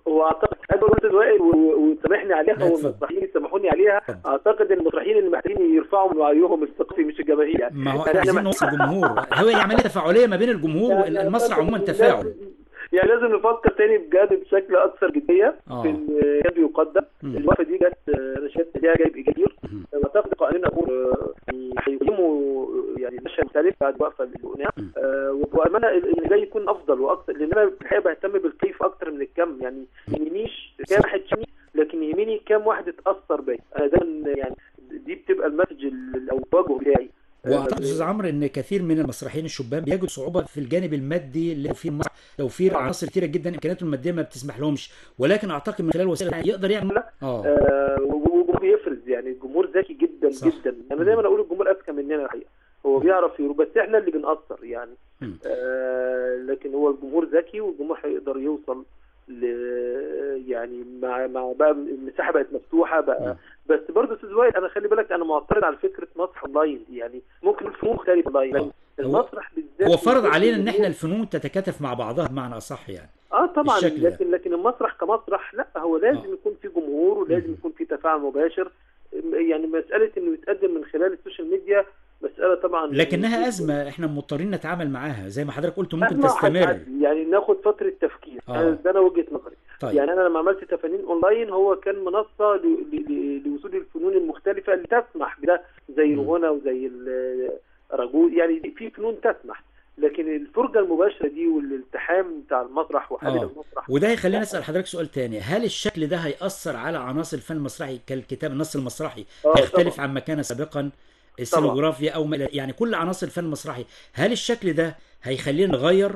وأعتقد بقول أستاذ وائل و- و- وسامحني عليها. والمسرحيين يسامحوني عليها. أعتقد إن المسرحيين اللي محتاجين يرفعوا من وعيهم الثقافي مش الجماهير ما هو عايزين نوصل الجمهور هو هي عمليه تفاعلية ما بين الجمهور والمسرح عموما تفاعل. يعني لازم نفكر تاني بجد بشكل أكثر جدية آه. في بيقدم مم. الوقفه دي جت آه، أنا شايف ليها جايب إيجابي. واعتقد قائلين أقول هيقيموا يعني مشهد مختلف بعد الوقفه اللي قلناها آه، وأتمنى اللي جاي يكون أفضل وأكثر لأن أنا الحقيقة بهتم بالكيف أكتر من الكم. يعني ما يهمنيش كام واحد شافني لكن يهمني كام واحد اتأثر بيا. أنا دايما يعني دي بتبقى المسج ال- أو التوجه بتاعي. واعتقد أستاذ عمرو إن كثير من المسرحيين الشبان بيجدوا صعوبه في الجانب المادي لتوفير مس- توفير عناصر كثيره جدا امكانياته المادية ما بتسمح لهمش ولكن أعتقد من خلال وسائل يقدر يعمل. آه. آه، والجمهور بيفرز يعني الجمهور ذكي جدا صح. جدا. أنا دايما أقول الجمهور أذكى مننا الحقيقة. هو بيعرف يروح بس إحنا اللي بنأثر يعني. آه لكن هو الجمهور ذكي والجمهور هيقدر يوصل ل يعني مع مع بقى المساحة بقت مفتوحة بقى بس برضه أستاذ وائل أنا خلي بالك أنا معترض على فكرة مسرح دي يعني ممكن الفنون مختلفه يعني المسرح بالذات هو فرض علينا إن إحنا الفنون تتكاتف مع بعضها بمعنى أصح يعني آه طبعا ده. لكن لكن المسرح كمسرح لا هو لازم يكون في جمهور ولازم يكون في تفاعل مباشر. يعني مسألة إنه يتقدم من خلال ال social media مسألة طبعا لكنها أزمة إحنا مضطرين نتعامل معاها زي ما حضرتك قلت ممكن تستمر. يعني ناخد فترة تفكير. آه. ده أنا وجهة نظري. طيب. يعني أنا لما عملت تفانين أونلاين هو كان منصة لوصول الفنون المختلفة اللي تسمح بده زي الغنى وزي ال- الرجول يعني في فنون تسمح. لكن الفرجة المباشرة دي والالتحام بتاع المسرح وحاله آه. المسرح. وده هيخليني أسأل حضرتك سؤال تاني. هل الشكل ده هيأثر على عناصر الفن المسرحي كالكتاب النص المسرحي؟ آه، هيختلف طبعاً. عن ما كان سابقا السينوغرافيا أو يعني كل عناصر الفن المسرحي. هل الشكل ده هيخلينا نغير؟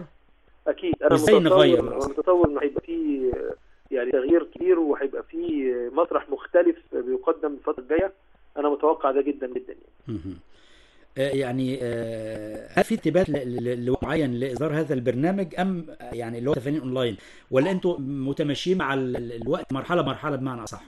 أكيد. أنا متصور نغير؟ أنا متصور إنه هيبقى في يعني تغيير كبير وهيبقى في مسرح مختلف بيقدم الفترة الجاية. أنا متوقع ده جدا جدا يعني. آه، يعني آه، هل في ارتباط ل- ل- ل- معين لاصدار هذا البرنامج أم يعني اللي هو تفانين أونلاين؟ ولا أنتوا متماشيين مع ال- ال- الوقت مرحلة مرحلة بمعنى أصح؟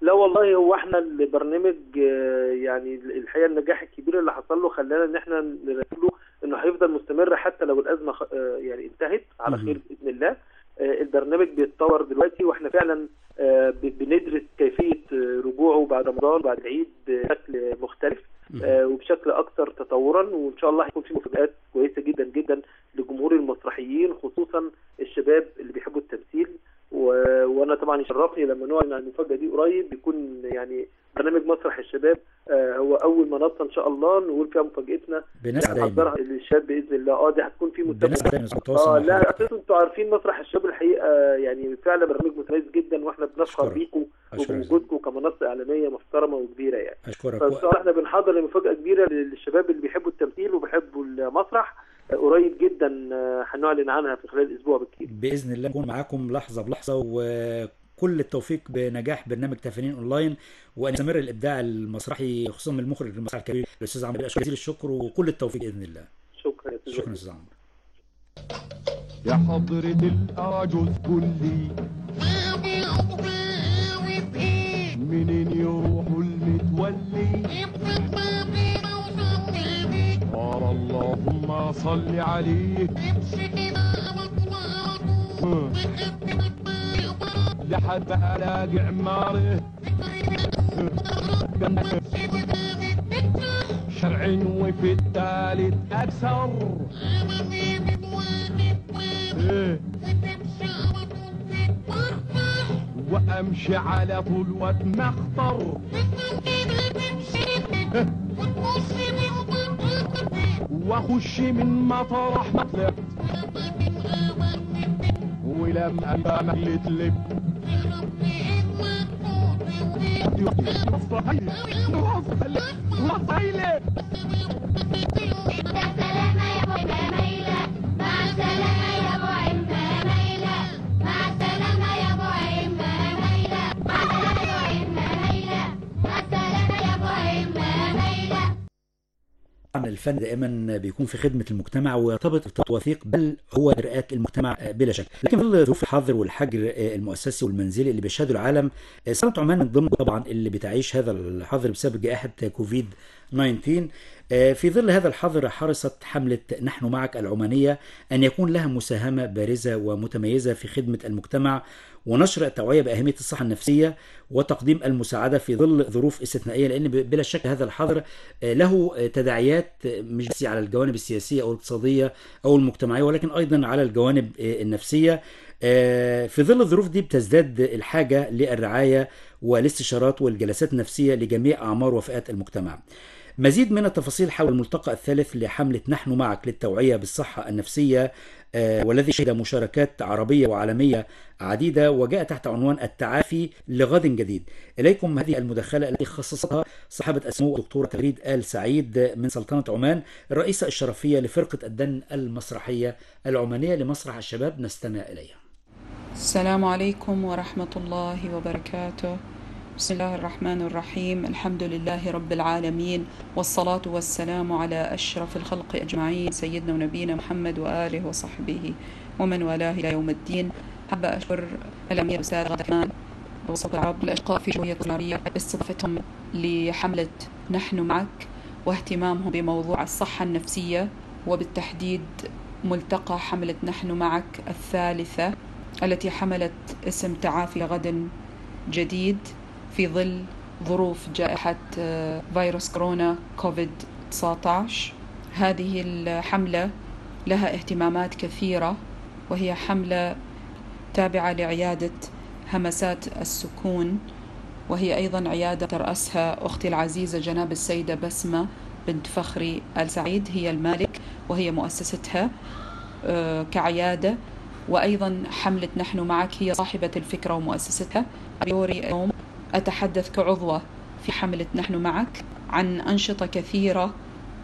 لا والله هو إحنا البرنامج آه، يعني الحقيقة النجاح الكبير اللي حصل له خلانا إن إحنا نرتب له إنه هيفضل مستمر حتى لو الأزمة يعني انتهت على. خير بإذن الله. البرنامج بيتطور دلوقتي وإحنا فعلا آه، بندرس كيفية آه، رجوعه بعد رمضان بعد العيد بشكل مختلف آه، وبشكل أكثر تطورا وإن شاء الله هيكون في مفاجآت كويسة جدا جدا لجمهور المسرحيين خصوصا الشباب اللي بيحبوا التمثيل و... وأنا طبعا يشرفني لما نعلن عن المفاجأة دي قريب يكون يعني برنامج مسرح الشباب آه هو أول منصة إن شاء الله نقول فيها مفاجأتنا. بنسعى دايما. نحضرها للشباب بإذن الله. آه دي هتكون في نتواصل آه لا. أساسا إنتوا عارفين مسرح الشباب الحقيقة يعني فعلا برنامج متميز جدا وإحنا بنفخر بيكم. وبوجودكم كمنصة إعلامية محترمة وكبيرة يعني. أشكرك. فان شاء الله إحنا بنحضر لمفاجأة كبيرة للشباب اللي بيحبوا التمثيل وبيحبوا المسرح. آه، قريب جدا آه، هنعلن عنها في خلال أسبوع بالكثير بإذن الله نكون معاكم لحظة بلحظة وكل التوفيق بنجاح برنامج تفانين أونلاين وان يستمر الإبداع المسرحي خصوصا من المخرج المسرحي الكبير الأستاذ عمرو جزيل الشكر وكل التوفيق بإذن الله. شكرا يا شكرا أستاذ عمرو. يا حضرة الأعجوز كلي منين يروحوا المتولي؟ قال اللهم صل عليه. ها. لحد بقى ألاقي عماره شرع وفي الثالث أكثر. وأمشي على طول وأتمخطر. وأخش من مطرح ما طلعت ولما أبقى مليت لك Wa الفن دائما بيكون في خدمة المجتمع ويرتبط وثيق بل هو مرآة المجتمع بلا شك. لكن في ظروف الحظر والحجر المؤسسي والمنزلي اللي بيشهده العالم سنة عمان من ضمن طبعا اللي بتعيش هذا الحظر بسبب جائحة كوفيد 19 آه، في ظل هذا الحظر حرصت حملة نحن معك العمانية أن يكون لها مساهمة بارزة ومتميزة في خدمة المجتمع ونشر التوعية بأهمية الصحة النفسية وتقديم المساعدة في ظل ظروف استثنائية لأن بلا شك هذا الحظر آه، له آه، تداعيات آه، مش بس على الجوانب السياسية أو الاقتصادية أو المجتمعية ولكن أيضا على الجوانب آه، النفسية. آه، في ظل الظروف دي بتزداد الحاجة للرعاية والاستشارات والجلسات النفسية لجميع أعمار وفئات المجتمع. مزيد من التفاصيل حول الملتقى الثالث لحملة نحن معك للتوعية بالصحة النفسية آه، والذي شهد مشاركات عربية وعالمية عديدة وجاء تحت عنوان التعافي لغد جديد. إليكم هذه المداخلة التي خصصتها صاحبة السمو الدكتورة تغريد آل سعيد من سلطنة عمان الرئيسة الشرفية لفرقة الدن المسرحية العمانية لمسرح الشباب نستمع إليها. السلام عليكم ورحمة الله وبركاته. بسم الله الرحمن الرحيم الحمد لله رب العالمين والصلاة والسلام على أشرف الخلق أجمعين سيدنا ونبينا محمد وآله وصحبه ومن والاه إلى يوم الدين حابة أشكر الأمير غادة كمان وصوت العرب الأشقاء في شوية العربية باستضافتهم لحملة نحن معك واهتمامهم بموضوع الصحة النفسية وبالتحديد ملتقى حملة نحن معك الثالثة التي حملت اسم تعافي غد جديد في ظل ظروف جائحة آه، فيروس كورونا كوفيد 19 هذه الحملة لها اهتمامات كثيرة وهي حملة تابعة لعيادة همسات السكون وهي أيضا عيادة ترأسها أختي العزيزة جناب السيدة بسمة بنت فخري آل سعيد هي المالك وهي مؤسستها آه، كعيادة. وأيضا حملة نحن معك هي صاحبة الفكرة ومؤسستها اليوم. أتحدث كعضوة في حملة نحن معك عن أنشطة كثيرة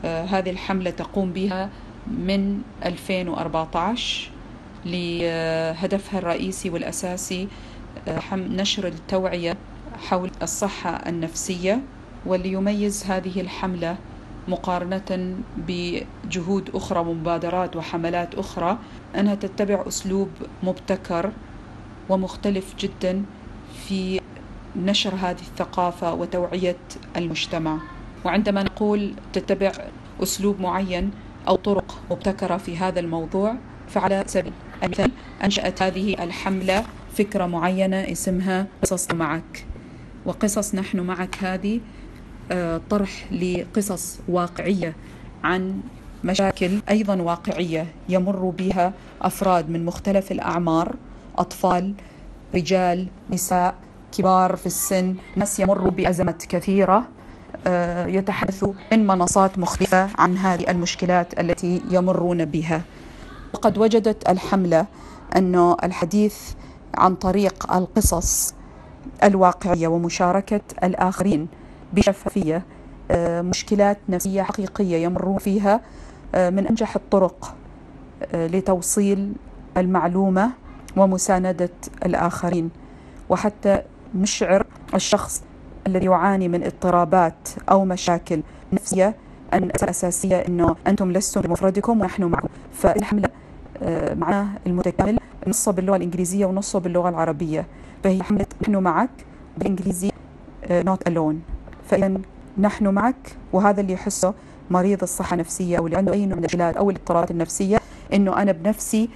آه، هذه الحملة تقوم بها من 2014 لهدفها الرئيسي والأساسي آه، نشر التوعية حول الصحة النفسية واللي يميز هذه الحملة مقارنة بجهود أخرى ومبادرات وحملات أخرى أنها تتبع أسلوب مبتكر ومختلف جدا في نشر هذه الثقافة وتوعية المجتمع. وعندما نقول تتبع أسلوب معين أو طرق مبتكرة في هذا الموضوع فعلى سبيل المثال أنشأت هذه الحملة فكرة معينة اسمها قصص معك. وقصص نحن معك هذه آه، طرح لقصص واقعية عن مشاكل أيضا واقعية يمر بها أفراد من مختلف الأعمار أطفال رجال نساء. كبار في السن. ناس يمروا بأزمات كثيرة. آه، يتحدثوا من منصات مختلفة عن هذه المشكلات التي يمرون بها. وقد وجدت الحملة أنه الحديث عن طريق القصص الواقعية ومشاركة الآخرين بشفافية آه، مشكلات نفسية حقيقية يمرون فيها آه، من أنجح الطرق لتوصيل المعلومة ومساندة الآخرين. وحتى نشعر الشخص الذي يعاني من اضطرابات أو مشاكل نفسية أن الأساسية أنه أنتم لستم بمفردكم ونحن معكم. فالحملة آه، معناه المتكامل نصه باللغة الإنجليزية ونصه باللغة العربية. فهي حملة نحن معك بالإنجليزي not alone. فإذا نحن معك وهذا اللي يحسه مريض الصحة النفسية أو اللي عنده أي نوع من المشكلات أو الاضطرابات النفسية إنه أنا بنفسي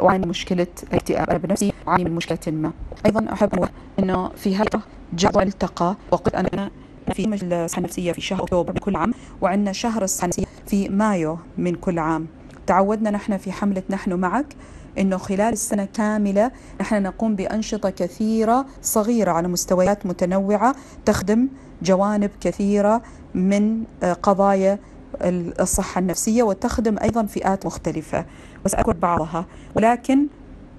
من مشكلة اكتئاب أنا بنفسي أعاني من مشكلة ما. أيضا أحب إنه في هذا جدول التقى وقد أنا في الصحة النفسية في شهر أكتوبر من كل عام وعندنا شهر الصحة النفسية في مايو من كل عام. تعودنا نحن في حملة نحن معك إنه خلال السنة كاملة نحن نقوم بأنشطة كثيرة صغيرة على مستويات متنوعة تخدم جوانب كثيرة من آه، قضايا ال- الصحة النفسية وتخدم أيضا فئات مختلفة. وساذكر بعضها. ولكن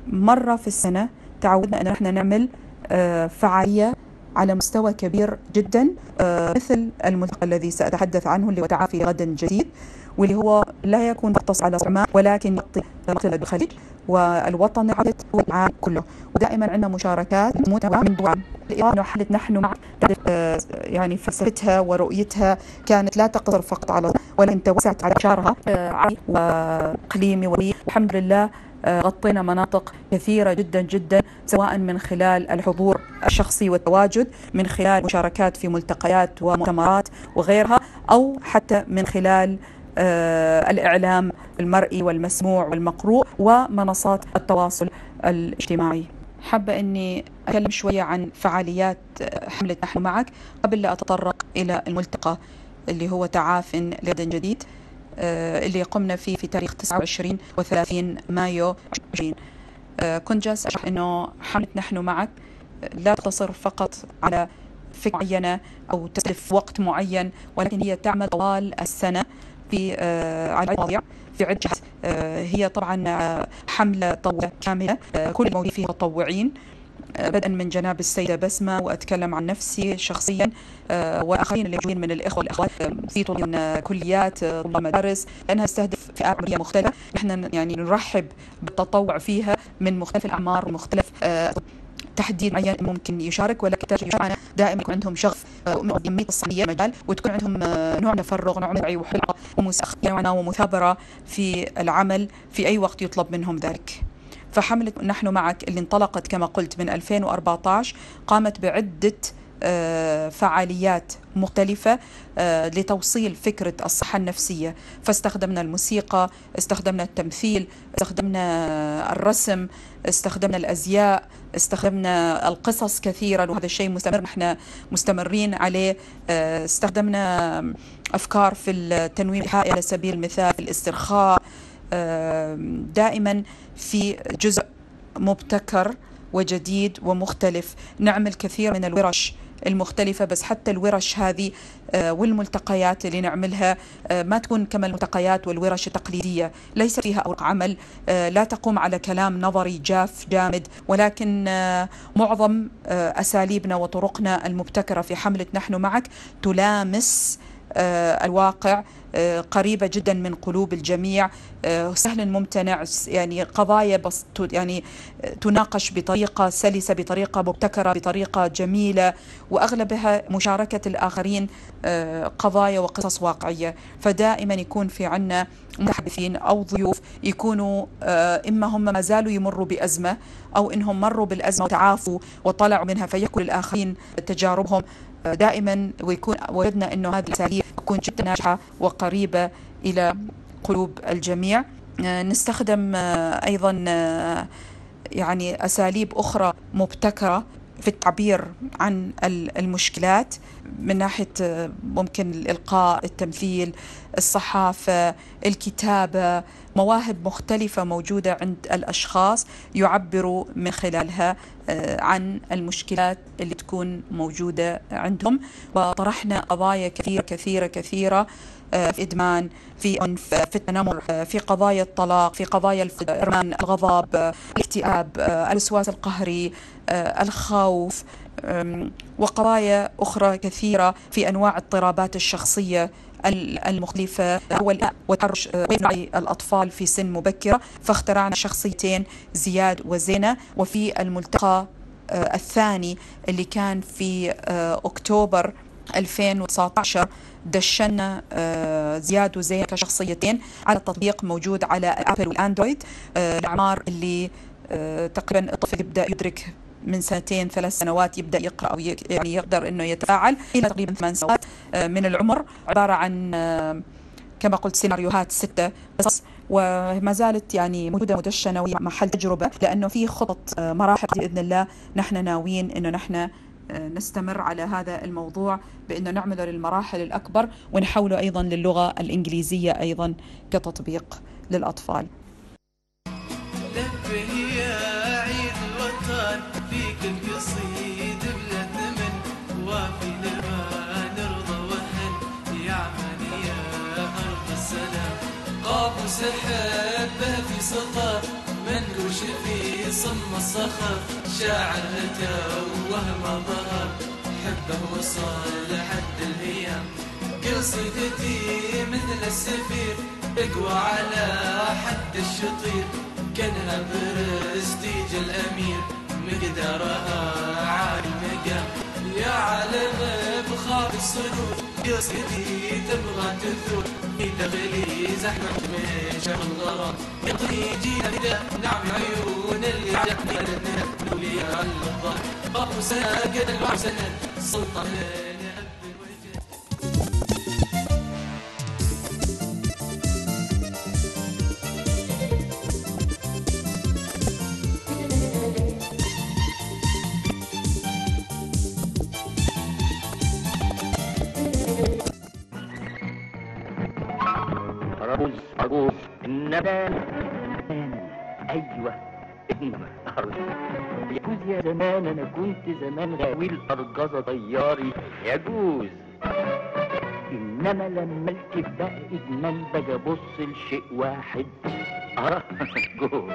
مرة في السنة تعودنا أن نحن نعمل آه، فعالية على مستوى كبير جدا آه، مثل الملتقى الذي سأتحدث عنه اللي هو تعافي غدا جديد واللي هو لا يكون مختص على عمان ولكن يغطي الخليج. والوطن العربي والعالم كله. ودائما عندنا مشاركات الإضافة إنه حملة نحن مع آه، يعني فلسفتها ورؤيتها كانت لا تقتصر فقط على ولكن توسعت على إشارها آه، وإقليمي والحمد لله آه، غطينا مناطق كثيرة جدا جدا سواء من خلال الحضور الشخصي والتواجد من خلال مشاركات في ملتقيات ومؤتمرات وغيرها أو حتى من خلال الإعلام المرئي والمسموع والمقروء ومنصات التواصل الاجتماعي. حابة أني أتكلم شوية عن فعاليات حملة نحن معك قبل لا أتطرق إلى الملتقى اللي هو تعاف لغد جديد آه، اللي قمنا فيه في تاريخ 29 و30 مايو 2020 آه، كنت جالسة أشرح أنه حملة نحن معك لا تقتصر فقط على فكرة معينة أو تستهدف وقت معين ولكن هي تعمل طوال السنة. في آه، على عدة مواضيع في عدة جهات. آه، هي طبعا آه، حملة طويلة كاملة. آه، كل الموجودين فيها متطوعين. آه، بدءا من جناب السيدة بسمة وأتكلم عن نفسي شخصيا. آه، وآخرين اللي موجودين من الإخوة والأخوات. آه، في طلاب آه، كليات آه، طلاب مدارس. لأنها تستهدف فئات عمرية مختلفة. نحن يعني نرحب بالتطوع فيها من مختلف الأعمار ومختلف آه، تحديد معين ممكن يشارك ولكن دائما يكون عندهم شغف وأهمية الصحية مجال وتكون عندهم آه، نوع من التفرغ نوع من الوعي وحلقة ومساخة ومثابرة في العمل في أي وقت يطلب منهم ذلك. فحملة نحن معك اللي انطلقت كما قلت من 2014 قامت بعدة فعاليات مختلفة آه، لتوصيل فكرة الصحة النفسية. فاستخدمنا الموسيقى استخدمنا التمثيل استخدمنا الرسم استخدمنا الأزياء استخدمنا القصص كثيرا وهذا الشيء مستمر نحن مستمرين عليه. آه، استخدمنا أفكار في التنويم الإيحائي على سبيل المثال الاسترخاء. آه، دائما في جزء مبتكر وجديد ومختلف. نعمل كثير من الورش المختلفة بس حتى الورش هذه آه، والملتقيات اللي نعملها آه، ما تكون كما الملتقيات والورش التقليدية. ليس فيها أوراق عمل آه، لا تقوم على كلام نظري جاف جامد ولكن معظم أساليبنا وطرقنا المبتكرة في حملة نحن معك تلامس الواقع آه، قريبة جدا من قلوب الجميع. آه، سهل ممتنع يعني قضايا بس يعني آه، تناقش بطريقة سلسة بطريقة مبتكرة بطريقة جميلة وأغلبها مشاركة الآخرين آه، قضايا وقصص واقعية. فدائما يكون في عنا متحدثين أو ضيوف يكونوا آه، إما هم ما زالوا يمروا بأزمة أو إنهم مروا بالأزمة وتعافوا وطلعوا منها فيحكوا للآخرين تجاربهم آه، دائما ويكون وجدنا إنه هذه الأساليب تكون جدا ناجحة وقريبة إلى قلوب الجميع. آه، نستخدم آه، أيضا آه، يعني أساليب أخرى مبتكرة في التعبير عن ال- المشكلات من ناحية آه، ممكن الإلقاء التمثيل الصحافة الكتابة مواهب مختلفة موجودة عند الأشخاص يعبروا من خلالها آه، عن المشكلات اللي تكون موجودة عندهم. وطرحنا قضايا كثيرة كثيرة كثيرة في إدمان في عنف في التنمر آه، في قضايا الطلاق في قضايا الارمان الغضب آه، الاكتئاب آه، الوسواس القهري آه، الخوف وقضايا أخرى كثيرة في أنواع اضطرابات الشخصية ال- المختلفة هو وتحرش آه، وعي الأطفال في سن مبكرة فاخترعنا شخصيتين زياد وزينة وفي الملتقى آه، الثاني اللي كان في آه، أكتوبر 2019 دشنا آه، زياد وزينة كشخصيتين. على تطبيق موجود على أبل والأندرويد آه، الأعمار اللي آه، تقريبا الطفل يبدأ يدرك من سنتين ثلاث سنوات يبدأ يقرأ أو يعني يقدر إنه يتفاعل إلى تقريبا ثمان سنوات. من العمر عبارة عن كما قلت سيناريوهات ستة قصص وما زالت يعني موجودة مدشنه وهي محل تجربة لأنه في خطط مراحل. بإذن الله نحن ناويين إنه نحن نستمر على هذا الموضوع بانه نعمله للمراحل الأكبر ونحوله أيضا للغة الإنجليزية أيضا كتطبيق للأطفال. صم الصخر شاعر توه ما ظهر. حبه وصل حد الأيام قصيدتي مثل السفير. اقوى على حد الشطير. كانها برستيج الأمير. مقدارها عالي المقام يا عالم بخاف الصدور. قصيدي تبغى تثور في تغلي زحمة شغل الغرام يطري جينا نعم عيون اللي لنا نولي على الظهر بابو سنة قد الوعي سنة سلطان نبال أيوه. يجوز يا زمان أنا كنت زمان غاوي الارجازه طياري. يجوز. إنما لما الكب بقى ادمان باجي أبص لشيء واحد. أرى؟ [laughs] جوز.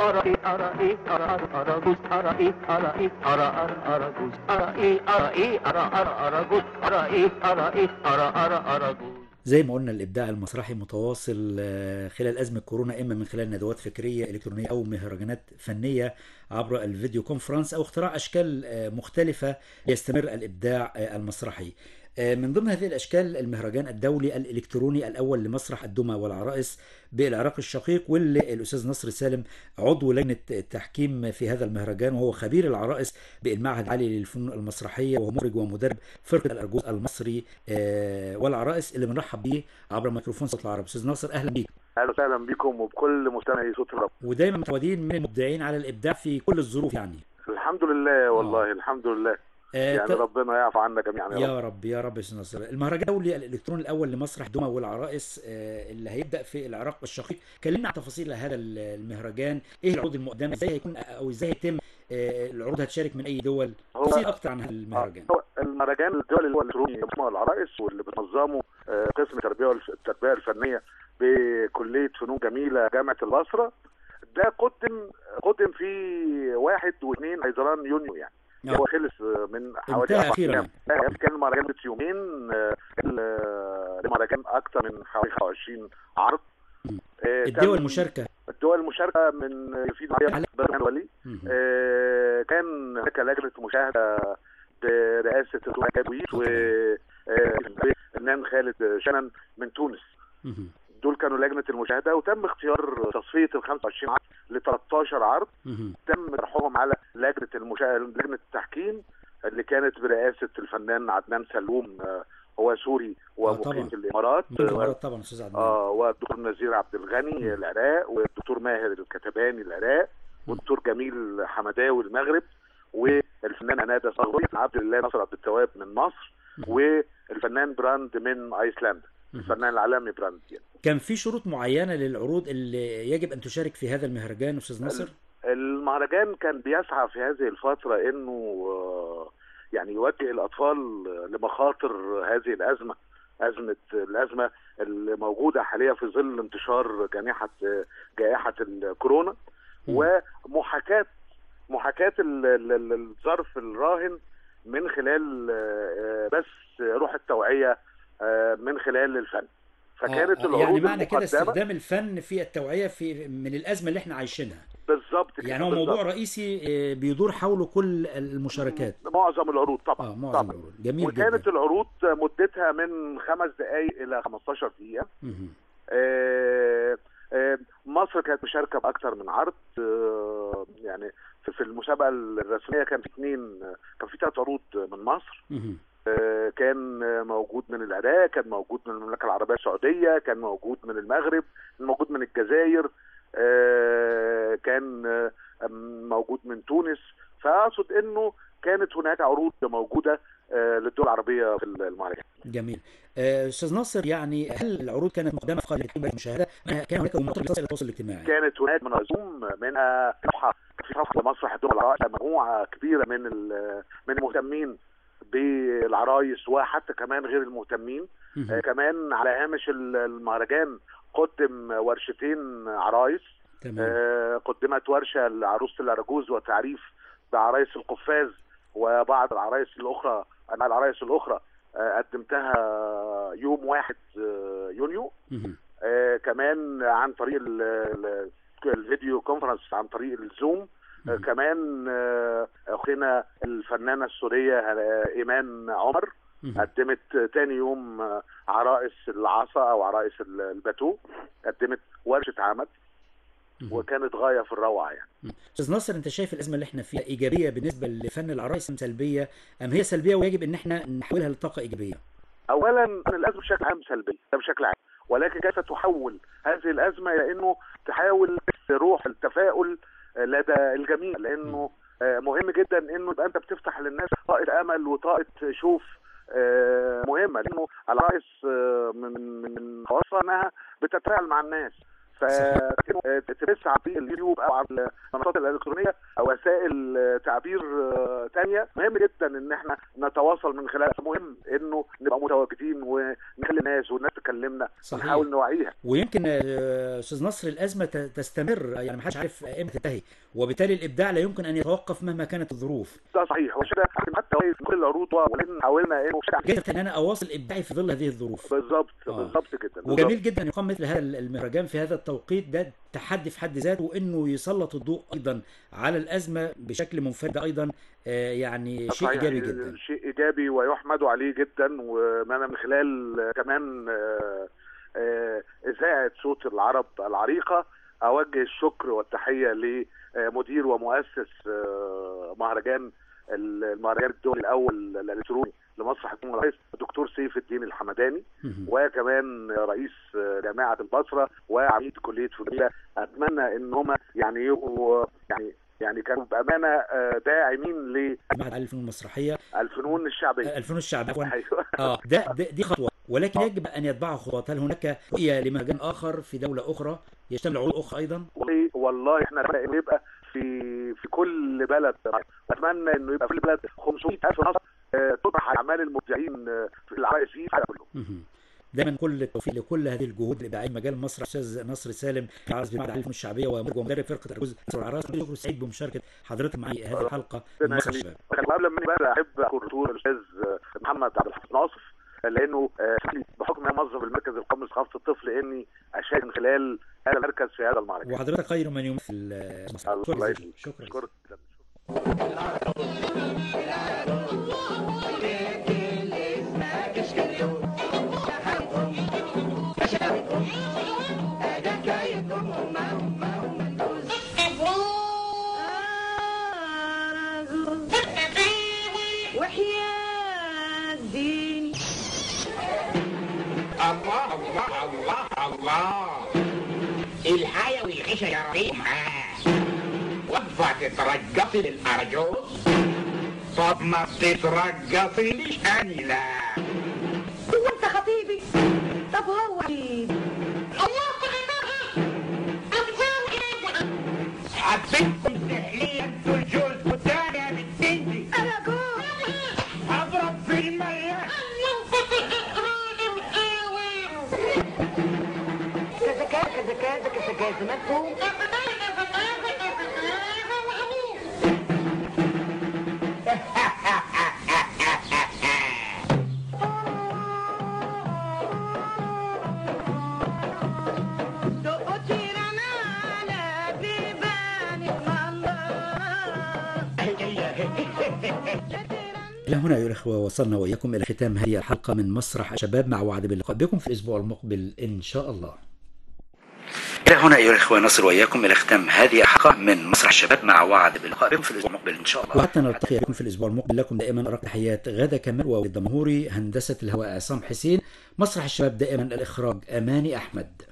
أرى إيه؟ أرى إيه؟ ارى ارى أرى جوز. أرى إيه؟ أرى إيه؟ ارى ارى أرى جوز. أرى إيه؟ أرى إيه؟ ارى ارى أرى جوز. أرى إيه؟ أرى إيه؟ ارى ارى أرى جوز. زي ما قلنا الإبداع المسرحي متواصل آه، خلال أزمة كورونا إما من خلال ندوات فكرية إلكترونية أو مهرجانات فنية عبر الفيديو كونفرنس أو اختراع أشكال آه، مختلفة ليستمر الإبداع آه، المسرحي. من ضمن هذه الأشكال المهرجان الدولي الإلكتروني الأول لمسرح الدمى والعرائس بالعراق الشقيق واللي الأستاذ نصر سالم عضو لجنة التحكيم في هذا المهرجان وهو خبير العرائس بالمعهد العالي للفنون المسرحية وهو مخرج ومدرب فرقة الأرجوز المصري آه، والعرائس اللي بنرحب بيه عبر ميكروفون صوت العرب. أستاذ ناصر أهلا بيك. أهلا وسهلا بكم وبكل مستمعي صوت الرب ودايما متواجدين من المبدعين على الإبداع في كل الظروف يعني. الحمد لله والله الحمد لله. آه، يعني ت- ربنا يعفو عنا جميعا يا رب. يا رب يا رب يا أستاذ ناصر المهرجان الدولي الالكتروني الأول لمسرح دمى والعرائس آه، اللي هيبدأ في العراق الشقيق كلمنا عن تفاصيل هذا ال- المهرجان إيه العروض المقدمة؟ إزاي هيكون أو إزاي هيتم آه، العروض هتشارك من أي دول؟ تفاصيل أكتر عن المهرجان. هو المهرجان الدولي الالكتروني للدمى والعرائس واللي بتنظمه آه، قسم التربية التربية الفنية بكلية فنون جميلة جامعة البصرة. ده قدم قدم في واحد واثنين حزيران يونيو يعني. نعم. هو خلص من حوالي انتهى. آه، كان المهرجان يومين آه، آه، المهرجان أكثر من حوالي 25 عرض. آه، الدول المشاركة. الدول المشاركة من في برنامج ولي آه، كان هناك لجنة مشاهدة برئاسة الدكتور كابويس والفنان خالد شنن من تونس. دول كانوا لجنة المشاهدة وتم اختيار تصفية ال 25 عرض ل 13 عرض. تم طرحهم على لجنة المشاهدة لجنة التحكيم اللي كانت برئاسة الفنان عدنان سلوم آه، هو سوري ومقيم في الإمارات. من الإمارات طبعا أستاذ عدنان. آه والدكتور نزير عبد الغني العراق والدكتور ماهر الكتباني العراق والدكتور جميل حمداوي المغرب والفنان هنادى صغري عبد الله نصر عبد التواب من مصر والفنان براند من أيسلندا. الفنان العالمي براند يعني. كان في شروط معينة للعروض اللي يجب أن تشارك في هذا المهرجان أستاذ ناصر؟ المهرجان كان بيسعى في هذه الفترة إنه آه، يعني يوجه الأطفال لمخاطر هذه الأزمة أزمة الأزمة الموجودة حاليا في ظل انتشار جائحة جائحة الكورونا ال- ال- الظرف الراهن من خلال آه، بس روح التوعية آه، من خلال الفن. فكانت آه، العروض يعني معنى كده استخدام الفن في التوعية في من الأزمة اللي إحنا عايشينها. بالظبط كده، يعني هو. موضوع رئيسي آه، بيدور حوله كل المشاركات. معظم العروض طبعا آه معظم طبعا. العروض. جميل وكانت جدا العروض مدتها من خمس دقائق إلى 15 دقيقة. آه، آه، مصر كانت مشاركة بأكثر من عرض. آه، يعني في المسابقة الرسمية كان في اثنين كان في ثلاث عروض من مصر. مهم. كان موجود من العراق كان موجود من المملكة العربية السعودية كان موجود من المغرب كان موجود من الجزائر آه، كان آه، موجود من تونس. فأقصد إنه كانت هناك عروض موجودة آه، للدول العربية في المهرجان جميل. أستاذ ناصر يعني هل العروض كانت مقدمة فقط لتقديم المشاهدة؟ ما كان هناك مناطق إلى التواصل الاجتماعي. كانت هناك منظوم منها صفحه في صفحة مسرح الدول العربيه مجموعة كبيرة من من المهتمين بالعرايس وحتى كمان غير المهتمين. آه، كمان على هامش ال- المهرجان قدم ورشتين عرايس. تمام. آه، قدمت ورشة لعروسة الارجوز وتعريف بعرايس القفاز وبعض العرايس الأخرى أنواع العرايس الأخرى آه، قدمتها يوم واحد يونيو. كمان عن طريق ال- ال- الفيديو كونفرنس عن طريق الزوم. كمان آه، أخينا الفنانة السورية آه، إيمان عمر. قدمت تاني يوم آه، عرائس العصا أو عرائس ال- الباتو قدمت ورشة عمل وكانت غاية في الروعة يعني. أستاذ ناصر أنت شايف الأزمة اللي إحنا فيها إيجابية بالنسبة لفن العرايس أم سلبية؟ أم هي سلبية ويجب إن إحنا نحولها لطاقة إيجابية؟ اولا الأزمة بشكل عام سلبية ده بشكل عام. ولكن كيف تحول هذه الأزمة إلى إنه تحاول روح التفاؤل لدى الجميع لأنه آه، مهم جدا إنه يبقى أنت بتفتح للناس طاقة أمل وطاقة شوف آه، مهمة لأنه العرايس آه، من من خواصها إنها بتتفاعل مع الناس. فتسعى في اليوتيوب أو على المنصات الإلكترونية أو وسائل آه، تعبير آه، تانية. مهم جدا إن إحنا نتواصل من خلالها. مهم إنه نبقى متواجدين ونكلم الناس والناس تكلمنا صحيح. ونحاول نوعيها. ويمكن آه، أستاذ نصر الأزمة تستمر. يعني ما حدش عارف إمتى تنتهي وبالتالي الإبداع لا يمكن أن يتوقف مهما كانت الظروف. ده صحيح. وعشان كده حتى في كل العروض ولكن حاولنا انه كيف إن أنا أواصل إبداعي في ظل هذه الظروف؟ بالظبط بالظبط كده وجميل. جدا إن يقام مثل هذا المهرجان في هذا التوقيت ده تحدي في حد ذاته وإنه يسلط الضوء أيضا على الأزمة بشكل منفرد أيضا آه، يعني شيء إيجابي جدا. شيء إيجابي ويحمد عليه جدا وأنا من خلال آه، كمان آه، آه، إذاعة صوت العرب العريقة أوجه الشكر والتحية لمدير ومؤسس آه، مهرجان المهرجان الدولي الأول الالكتروني لمسرح الجمهوريه الرئيس الدكتور سيف الدين الحمداني وكمان رئيس جامعة البصرة وعميد كلية فنون أتمنى إن هم يعني يبقوا يعني يعني كانوا بأمانة آه، داعمين معهد علي الفنون المسرحيه للفنون الشعبية. الفنون الشعبية. [laughs] أيوه. آه ده, ده دي خطوة. ولكن يجب أن يتبعها خطوات. هل هناك رؤية لمهرجان آخر في دولة أخرى؟ يشتمل عروض أخرى أيضا؟ والله- إحنا يبقى في في كل بلد. أتمنى إنه يبقى في كل بلد 500 ألف نص آه، تطرح أعمال المبدعين آه، في العرايس في العالم كله. مهم. دايما كل التوفيق لكل هذه الجهود الابداعيه في مجال. مصر أستاذ نصر سالم عارض بمعهد الفنون الشعبية ومدرب ومدرب فرقة الجزء العراس شكرا سعيد بمشاركة حضرتك معي هذه الحلقة. من مصر يخليك. الشباب. قبل ما بقى أحب اكون رسول الاستاذ محمد عبد الحفيظ ناصف لأنه آه، بحكم إن أنا موظف المركز القومي لثقافه الطفل إني أشارك من خلال هذا المركز في هذا المعركة. وحضرتك خير من يمثل آه، مصر. شكرا. شكرا الله الله الله الحياة والعيشة يا ريحة وقفة تترقصي للأرجوز طب ما بتترقصي ليش أني لا هو انت خطيبي. طب هو الله حبيتكم سحلية أنتوا الجوز والتاني يا بنتي أنا جوز أضرب في المية كذا كذا كذا كذا كذا كذا. مفهوم؟ هنا أيها الأخوة وصلنا وإياكم إلى ختام هذه الحلقة من مسرح الشباب مع وعد باللقاء بكم في الأسبوع المقبل إن شاء الله. إلى هنا أيها الأخوة نصل وإياكم إلى ختام هذه الحلقة من مسرح الشباب مع وعد باللقاء بكم في الأسبوع المقبل إن شاء الله. وحتى نلتقي بكم في الأسبوع المقبل لكم دائما أرق تحيات غادة كمال والجمهوري هندسة الهواء عصام حسين مسرح الشباب دائما الإخراج أماني أحمد.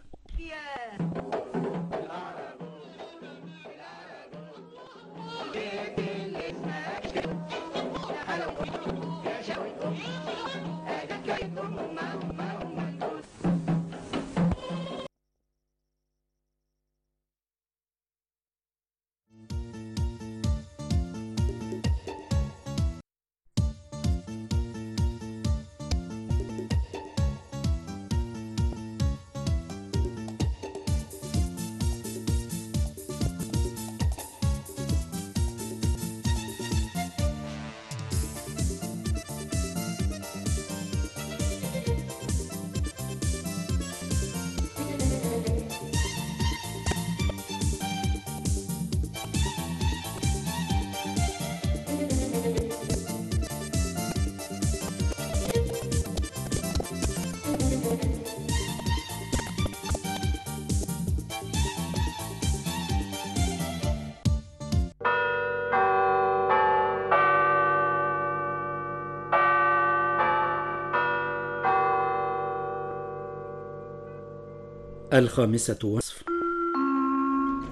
الخامسة وصف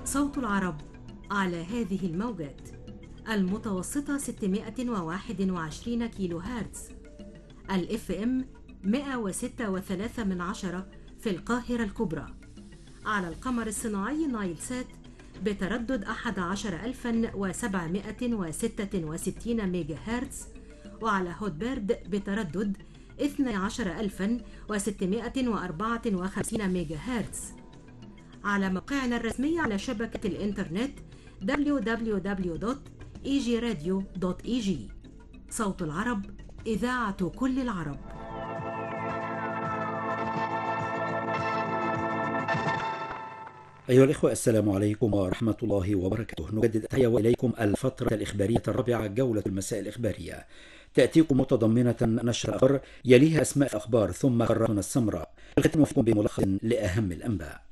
صوت العرب على هذه الموجات. المتوسطة 621 كيلو هرتز ال FM 106.3 من عشرة في القاهرة الكبرى. على القمر الصناعي نايل سات بتردد 11766 ميجا هرتز. وعلى Hot Bird بتردد 12654 ميجا هرتز على موقعنا الرسمي على شبكة الإنترنت www.egradio.eg صوت العرب إذاعة كل العرب. أيها الإخوة السلام عليكم ورحمة الله وبركاته. نجدد التحية وإليكم الفترة الإخبارية الرابعة جولة المساء الإخبارية. تأتيكم متضمنة نشر أخبار يليها أسماء الأخبار ثم قرارنا السمراء. الختم بملخص لأهم الأنباء.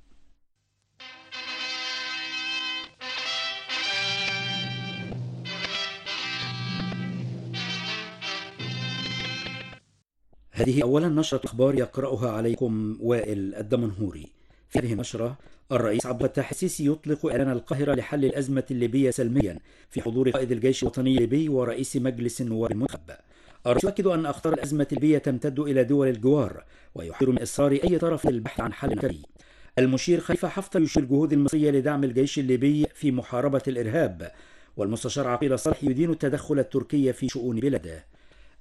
هذه أولا نشرة أخبار يقرأها عليكم وائل الدمنهوري. في هذه النشرة الرئيس عبد الفتاح السيسي يطلق إعلان القاهرة لحل الأزمة الليبية سلميا في حضور قائد الجيش الوطني الليبي ورئيس مجلس النواب المنتخب. الرئيس يؤكد أن أخطار الأزمة الليبية تمتد إلى دول الجوار ويحذر من إصرار أي طرف للبحث عن حل عسكري المشير خليفة حفتر يشير الجهود المصرية لدعم الجيش الليبي في محاربة الإرهاب والمستشار عقيل صالح يدين التدخل التركي في شؤون بلده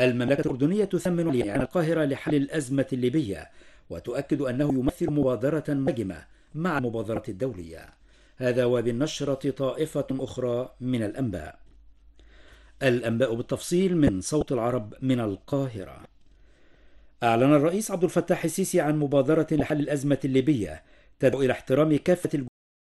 المملكة الأردنية تثمن إعلان القاهرة لحل الأزمة الليبية وتؤكد أنه يمثل مبادرة ناجمة مع المبادرة الدولية. هذا وبالنشرة طائفة أخرى من الأنباء. الأنباء بالتفصيل من صوت العرب من القاهرة. أعلن الرئيس عبد الفتاح السيسي عن مبادرة لحل الأزمة الليبية تدعو إلى احترام كافة